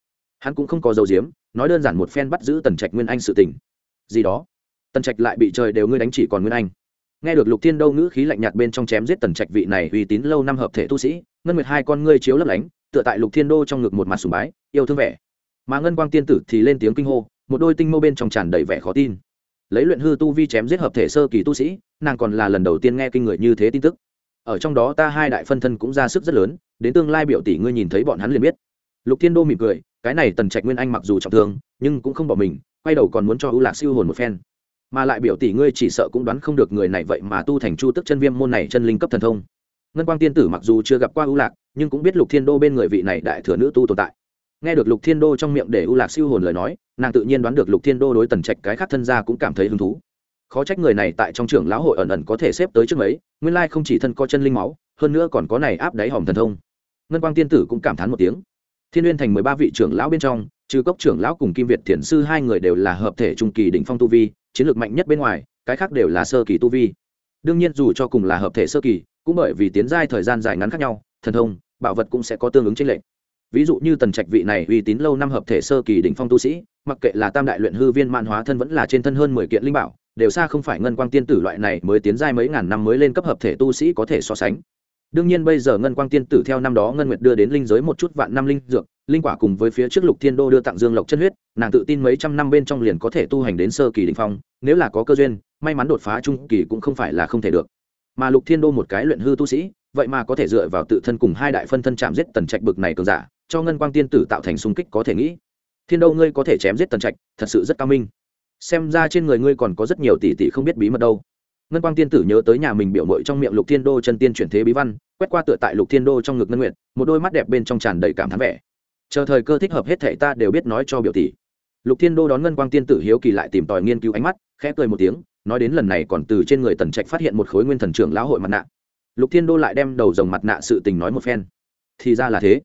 [SPEAKER 1] hắn cũng không có dấu diếm, nói đơn giản một phen bắt giữ tần trạch nguyên anh sự tình. Gì đó? Tần trạch lại bị trời đều ngươi đánh chỉ còn nguyên anh. Nghe được lục thiên đô ngữ khí lạnh nhạt bên trong chém giết tần trạch vị này uy tín lâu năm hợp thể tu sĩ, ngân nguyệt hai con ngươi chiếu lấp lánh, tựa tại lục thiên đô trong ngực một mặt sùng bái, yêu thương vẻ. Mà ngân quang tiên tử thì lên tiếng kinh hô, một đôi tinh mâu bên trong tràn đầy vẻ khó tin. Lấy luyện hư tu vi chém giết hợp thể sơ kỳ tu sĩ, nàng còn là lần đầu tiên nghe kinh người như thế tin tức. Ở trong đó ta hai đại phân thân cũng ra sức rất lớn, đến tương lai biểu tỷ ngươi nhìn thấy bọn hắn liền biết lục thiên đô mỉm cười, cái này tần trạch nguyên anh mặc dù trọng thương, nhưng cũng không bỏ mình, quay đầu còn muốn cho ưu lạc siêu hồn một phen. Mà lại biểu tỷ ngươi chỉ sợ cũng đoán không được người này vậy mà tu thành chu tức chân viêm môn này chân linh cấp thần thông. Ngân quang tiên tử mặc dù chưa gặp qua ưu lạc, nhưng cũng biết lục thiên đô bên người vị này đại thừa nữ tu tồn tại. Nghe được lục thiên đô trong miệng để ưu lạc siêu hồn lời nói, nàng tự nhiên đoán được lục thiên đô đối tần trạch cái khác thân gia cũng cảm thấy hứng thú. Khó trách người này tại trong trưởng lão hội ẩn ẩn có thể xếp tới trước mấy, nguyên lai không chỉ thân có chân linh máu, hơn nữa còn có này áp đáy hòm thần thông. Ngân quang tiên tử cũng cảm thán một tiếng thiên n thành mười ba vị trưởng lão bên trong, trừ cốc trưởng lão cùng kim việt thiền sư hai người đều là hợp thể trung kỳ đỉnh phong tu vi, chiến lược mạnh nhất bên ngoài, cái khác đều là sơ kỳ tu vi. Đương nhiên dù cho cùng là hợp thể sơ kỳ, cũng bởi vì tiến giai thời gian dài ngắn khác nhau, thần thông, bảo vật cũng sẽ có tương ứng tranh lệch. Ví dụ như tần trạch vị này uy tín lâu năm hợp thể sơ kỳ đỉnh phong tu sĩ, mặc kệ là tam đại luyện hư viên mạn hóa thân vẫn là trên thân hơn mười kiện linh bảo, đều xa không phải ngân quang tiên tử loại này mới tiến giai mấy ngàn năm mới lên cấp hợp thể tu sĩ có thể so sánh đương nhiên bây giờ ngân quang tiên tử theo năm đó ngân nguyệt đưa đến linh giới một chút vạn năm linh dược, linh quả cùng với phía trước lục thiên đô đưa tặng dương lộc chân huyết, nàng tự tin mấy trăm năm bên trong liền có thể tu hành đến sơ kỳ đình phong, nếu là có cơ duyên, may mắn đột phá trung kỳ cũng không phải là không thể được. Mà lục thiên đô một cái luyện hư tu sĩ, vậy mà có thể dựa vào tự thân cùng hai đại phân thân chạm giết tần trạch bực này cường giả, cho ngân quang tiên tử tạo thành xung kích có thể nghĩ. Thiên đô ngươi có thể chém giết tần trạch, thật sự rất cao minh. Xem ra trên người ngươi còn có rất nhiều tỷ tỷ không biết bí mật đâu ngân quang tiên tử nhớ tới nhà mình biểu mội trong miệng lục thiên đô chân tiên chuyển thế bí văn, quét qua tựa tại lục thiên đô trong ngực ngân nguyện một đôi mắt đẹp bên trong tràn đầy cảm thán vẻ. Chờ thời cơ thích hợp hết thể ta đều biết nói cho biểu tỷ. Lục thiên đô đón ngân quang tiên tử hiếu kỳ lại tìm tòi nghiên cứu ánh mắt, khẽ cười một tiếng, nói đến lần này còn từ trên người tần trạch phát hiện một khối nguyên thần trưởng lão hội mặt nạ. Lục thiên đô lại đem đầu dòng mặt nạ sự tình nói một phen. Thì ra là thế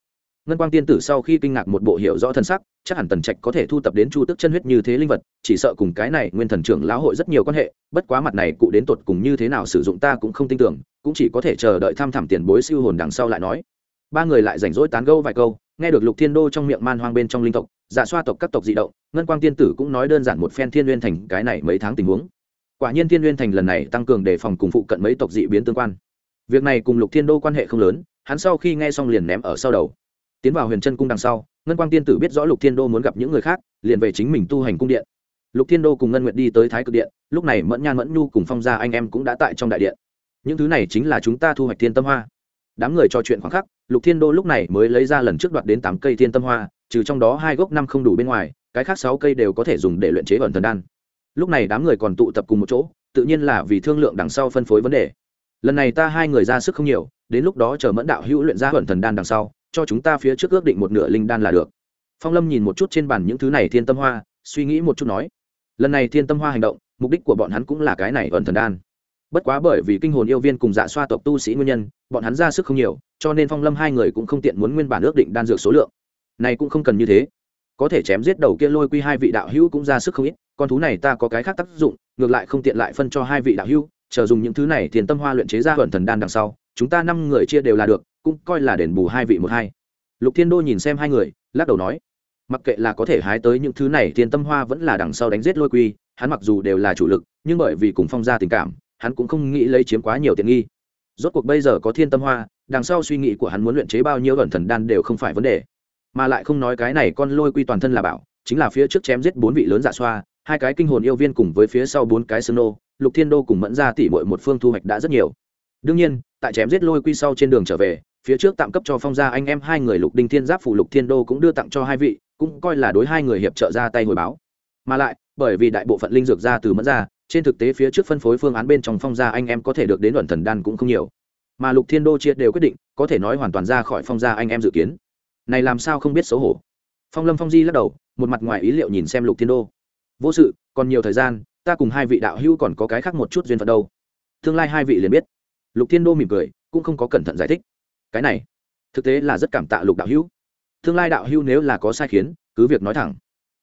[SPEAKER 1] ngân quang tiên tử sau khi kinh ngạc một bộ hiểu rõ thân sắc, chắc hẳn tần trạch có thể thu tập đến chu tức chân huyết như thế linh vật, chỉ sợ cùng cái này nguyên thần trưởng lão hội rất nhiều quan hệ, bất quá mặt này cụ đến tột cùng như thế nào sử dụng ta cũng không tin tưởng, cũng chỉ có thể chờ đợi tham thẳm tiền bối siêu hồn đằng sau lại nói. Ba người lại rảnh rỗi tán gâu vài câu, nghe được lục thiên đô trong miệng man hoang bên trong linh tộc giả xoa tộc các tộc dị động, ngân quang tiên tử cũng nói đơn giản một phen thiên n thành cái này mấy tháng tình huống. Quả nhiên thiên n thành lần này tăng cường đề phòng cùng phụ cận mấy tộc dị biến tương quan. Việc này cùng lục thiên đô quan hệ không lớn, hắn sau khi nghe xong liền ném ở sau đầu tiến vào huyền chân cung đằng sau, ngân quang tiên tử biết rõ lục thiên đô muốn gặp những người khác, liền về chính mình tu hành cung điện. Lục thiên đô cùng ngân nguyệt đi tới thái cực điện, lúc này mẫn nhan mẫn nhu cùng phong gia anh em cũng đã tại trong đại điện. Những thứ này chính là chúng ta thu hoạch thiên tâm hoa. Đám người trò chuyện khoảng khắc, lục thiên đô lúc này mới lấy ra lần trước đoạt đến tám cây thiên tâm hoa, trừ trong đó hai gốc năm không đủ bên ngoài, cái khác sáu cây đều có thể dùng để luyện chế ẩn thần đan. Lúc này đám người còn tụ tập cùng một chỗ, tự nhiên là vì thương lượng đằng sau phân phối vấn đề. Lần này ta hai người ra sức không nhiều, đến lúc đó chờ mẫn đạo hữu luyện ra ẩn thần đan đằng sau cho chúng ta phía trước ước định một nửa linh đan là được. Phong lâm nhìn một chút trên bàn những thứ này thiên tâm hoa, suy nghĩ một chút nói, lần này thiên tâm hoa hành động, mục đích của bọn hắn cũng là cái này ẩn thần đan. Bất quá bởi vì kinh hồn yêu viên cùng dạ xoa tộc tu sĩ nguyên nhân, bọn hắn ra sức không nhiều, cho nên phong lâm hai người cũng không tiện muốn nguyên bản ước định đan dược số lượng. Này cũng không cần như thế. Có thể chém giết đầu kia lôi quy hai vị đạo hữu cũng ra sức không ít, con thú này ta có cái khác tác dụng, ngược lại không tiện lại phân cho hai vị đạo hữu, chờ dùng những thứ này thiền tâm hoa luyện chế ra ẩn thần đan đằng sau, chúng ta năm người chia đều là được cũng coi là đền bù hai vị một hai. Lục thiên đô nhìn xem hai người, lắc đầu nói, mặc kệ là có thể hái tới những thứ này, thiên tâm hoa vẫn là đằng sau đánh giết lôi quy, hắn mặc dù đều là chủ lực, nhưng bởi vì cùng phong ra tình cảm, hắn cũng không nghĩ lấy chiếm quá nhiều tiện nghi. Rốt cuộc bây giờ có thiên tâm hoa, đằng sau suy nghĩ của hắn muốn luyện chế bao nhiêu ẩn thần đan đều không phải vấn đề. Mà lại không nói cái này, con lôi quy toàn thân là bảo, chính là phía trước chém giết bốn vị lớn dạ xoa, hai cái kinh hồn yêu viên cùng với phía sau bốn cái sơn nô, lục thiên đô cùng mẫn ra tỉ mọi một phương thu hoạch đã rất nhiều. Đương nhiên, tại chém giết lôi quy sau trên đường trở về phía trước tạm cấp cho phong gia anh em hai người lục đinh thiên giáp phủ lục thiên đô cũng đưa tặng cho hai vị, cũng coi là đối hai người hiệp trợ ra tay hồi báo. Mà lại, bởi vì đại bộ phận linh dược ra từ mẫn ra, trên thực tế phía trước phân phối phương án bên trong phong gia anh em có thể được đến luận thần đan cũng không nhiều. Mà lục thiên đô chia đều quyết định, có thể nói hoàn toàn ra khỏi phong gia anh em dự kiến. Này làm sao không biết xấu hổ? Phong lâm phong di lắc đầu, một mặt ngoài ý liệu nhìn xem lục thiên đô. Vô sự, còn nhiều thời gian, ta cùng hai vị đạo hữu còn có cái khác một chút duyên phận đâu. Tương lai hai vị liền biết. Lục thiên đô mỉm cười, cũng không có cẩn thận giải thích cái này thực tế là rất cảm tạ lục đạo hữu tương lai đạo hữu nếu là có sai khiến cứ việc nói thẳng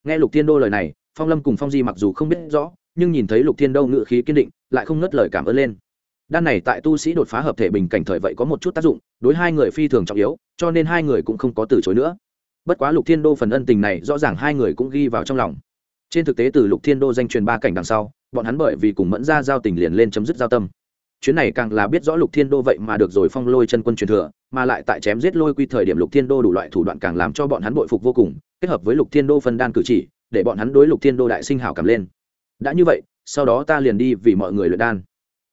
[SPEAKER 1] nghe lục thiên đô lời này phong lâm cùng phong di mặc dù không biết rõ nhưng nhìn thấy lục thiên đô ngự khí kiên định lại không ngất lời cảm ơn lên đan này tại tu sĩ đột phá hợp thể bình cảnh thời vậy có một chút tác dụng đối hai người phi thường trọng yếu cho nên hai người cũng không có từ chối nữa bất quá lục thiên đô phần ân tình này rõ ràng hai người cũng ghi vào trong lòng trên thực tế từ lục thiên đô danh truyền ba cảnh đằng sau bọn hắn bởi vì cùng mẫn ra giao tình liền lên chấm dứt giao tâm chuyến này càng là biết rõ lục thiên đô vậy mà được rồi phong lôi chân quân truyền thừa, mà lại tại chém giết lôi quy thời điểm lục thiên đô đủ loại thủ đoạn càng làm cho bọn hắn bội phục vô cùng, kết hợp với lục thiên đô phân đan cử chỉ, để bọn hắn đối lục thiên đô đại sinh hảo cảm lên. Đã như vậy, sau đó ta liền đi vì mọi người luyện đan.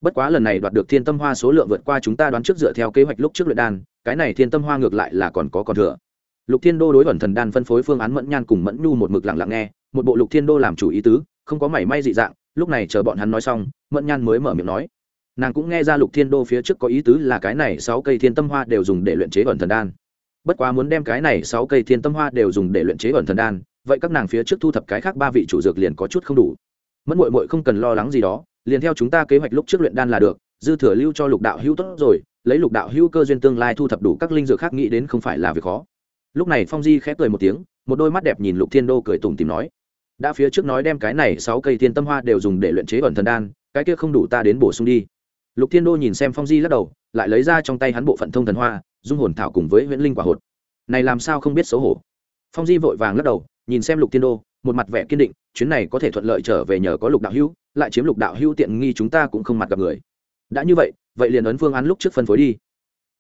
[SPEAKER 1] Bất quá lần này đoạt được thiên tâm hoa số lượng vượt qua chúng ta đoán trước dựa theo kế hoạch lúc trước luyện đan, cái này thiên tâm hoa ngược lại là còn có còn thừa. Lục thiên đô đối ẩn thần đan phân phối phương án mẫn nhan cùng mẫn nhu một mực lặng lặng nghe, một bộ lục thiên đô làm chủ ý tứ, không có mảy may dị dạng, lúc này chờ bọn hắn nói xong, mẫn nhan mới mở miệng nói nàng cũng nghe ra lục thiên đô phía trước có ý tứ là cái này sáu cây thiên tâm hoa đều dùng để luyện chế ẩn thần đan. Bất quá muốn đem cái này sáu cây thiên tâm hoa đều dùng để luyện chế ẩn thần đan, vậy các nàng phía trước thu thập cái khác ba vị chủ dược liền có chút không đủ. Mất mội mội không cần lo lắng gì đó, liền theo chúng ta kế hoạch lúc trước luyện đan là được, dư thừa lưu cho lục đạo hữu tốt rồi, lấy lục đạo hữu cơ duyên tương lai thu thập đủ các linh dược khác nghĩ đến không phải là việc khó. Lúc này phong di khẽ cười một tiếng, một đôi mắt đẹp nhìn lục thiên đô cười tủm tìm nói, đã phía trước nói đem cái này sáu cây thiên tâm hoa đều dùng để luyện chế ẩn thần đan, cái kia không đủ ta đến bổ sung đi lục thiên đô nhìn xem phong di lắc đầu, lại lấy ra trong tay hắn bộ phận thông thần hoa, dung hồn thảo cùng với huyễn linh quả hột. Này làm sao không biết xấu hổ? Phong di vội vàng lắc đầu, nhìn xem lục thiên đô, một mặt vẻ kiên định, chuyến này có thể thuận lợi trở về nhờ có lục đạo hữu, lại chiếm lục đạo hữu tiện nghi chúng ta cũng không mặt gặp người. Đã như vậy vậy liền ấn phương án lúc trước phân phối đi.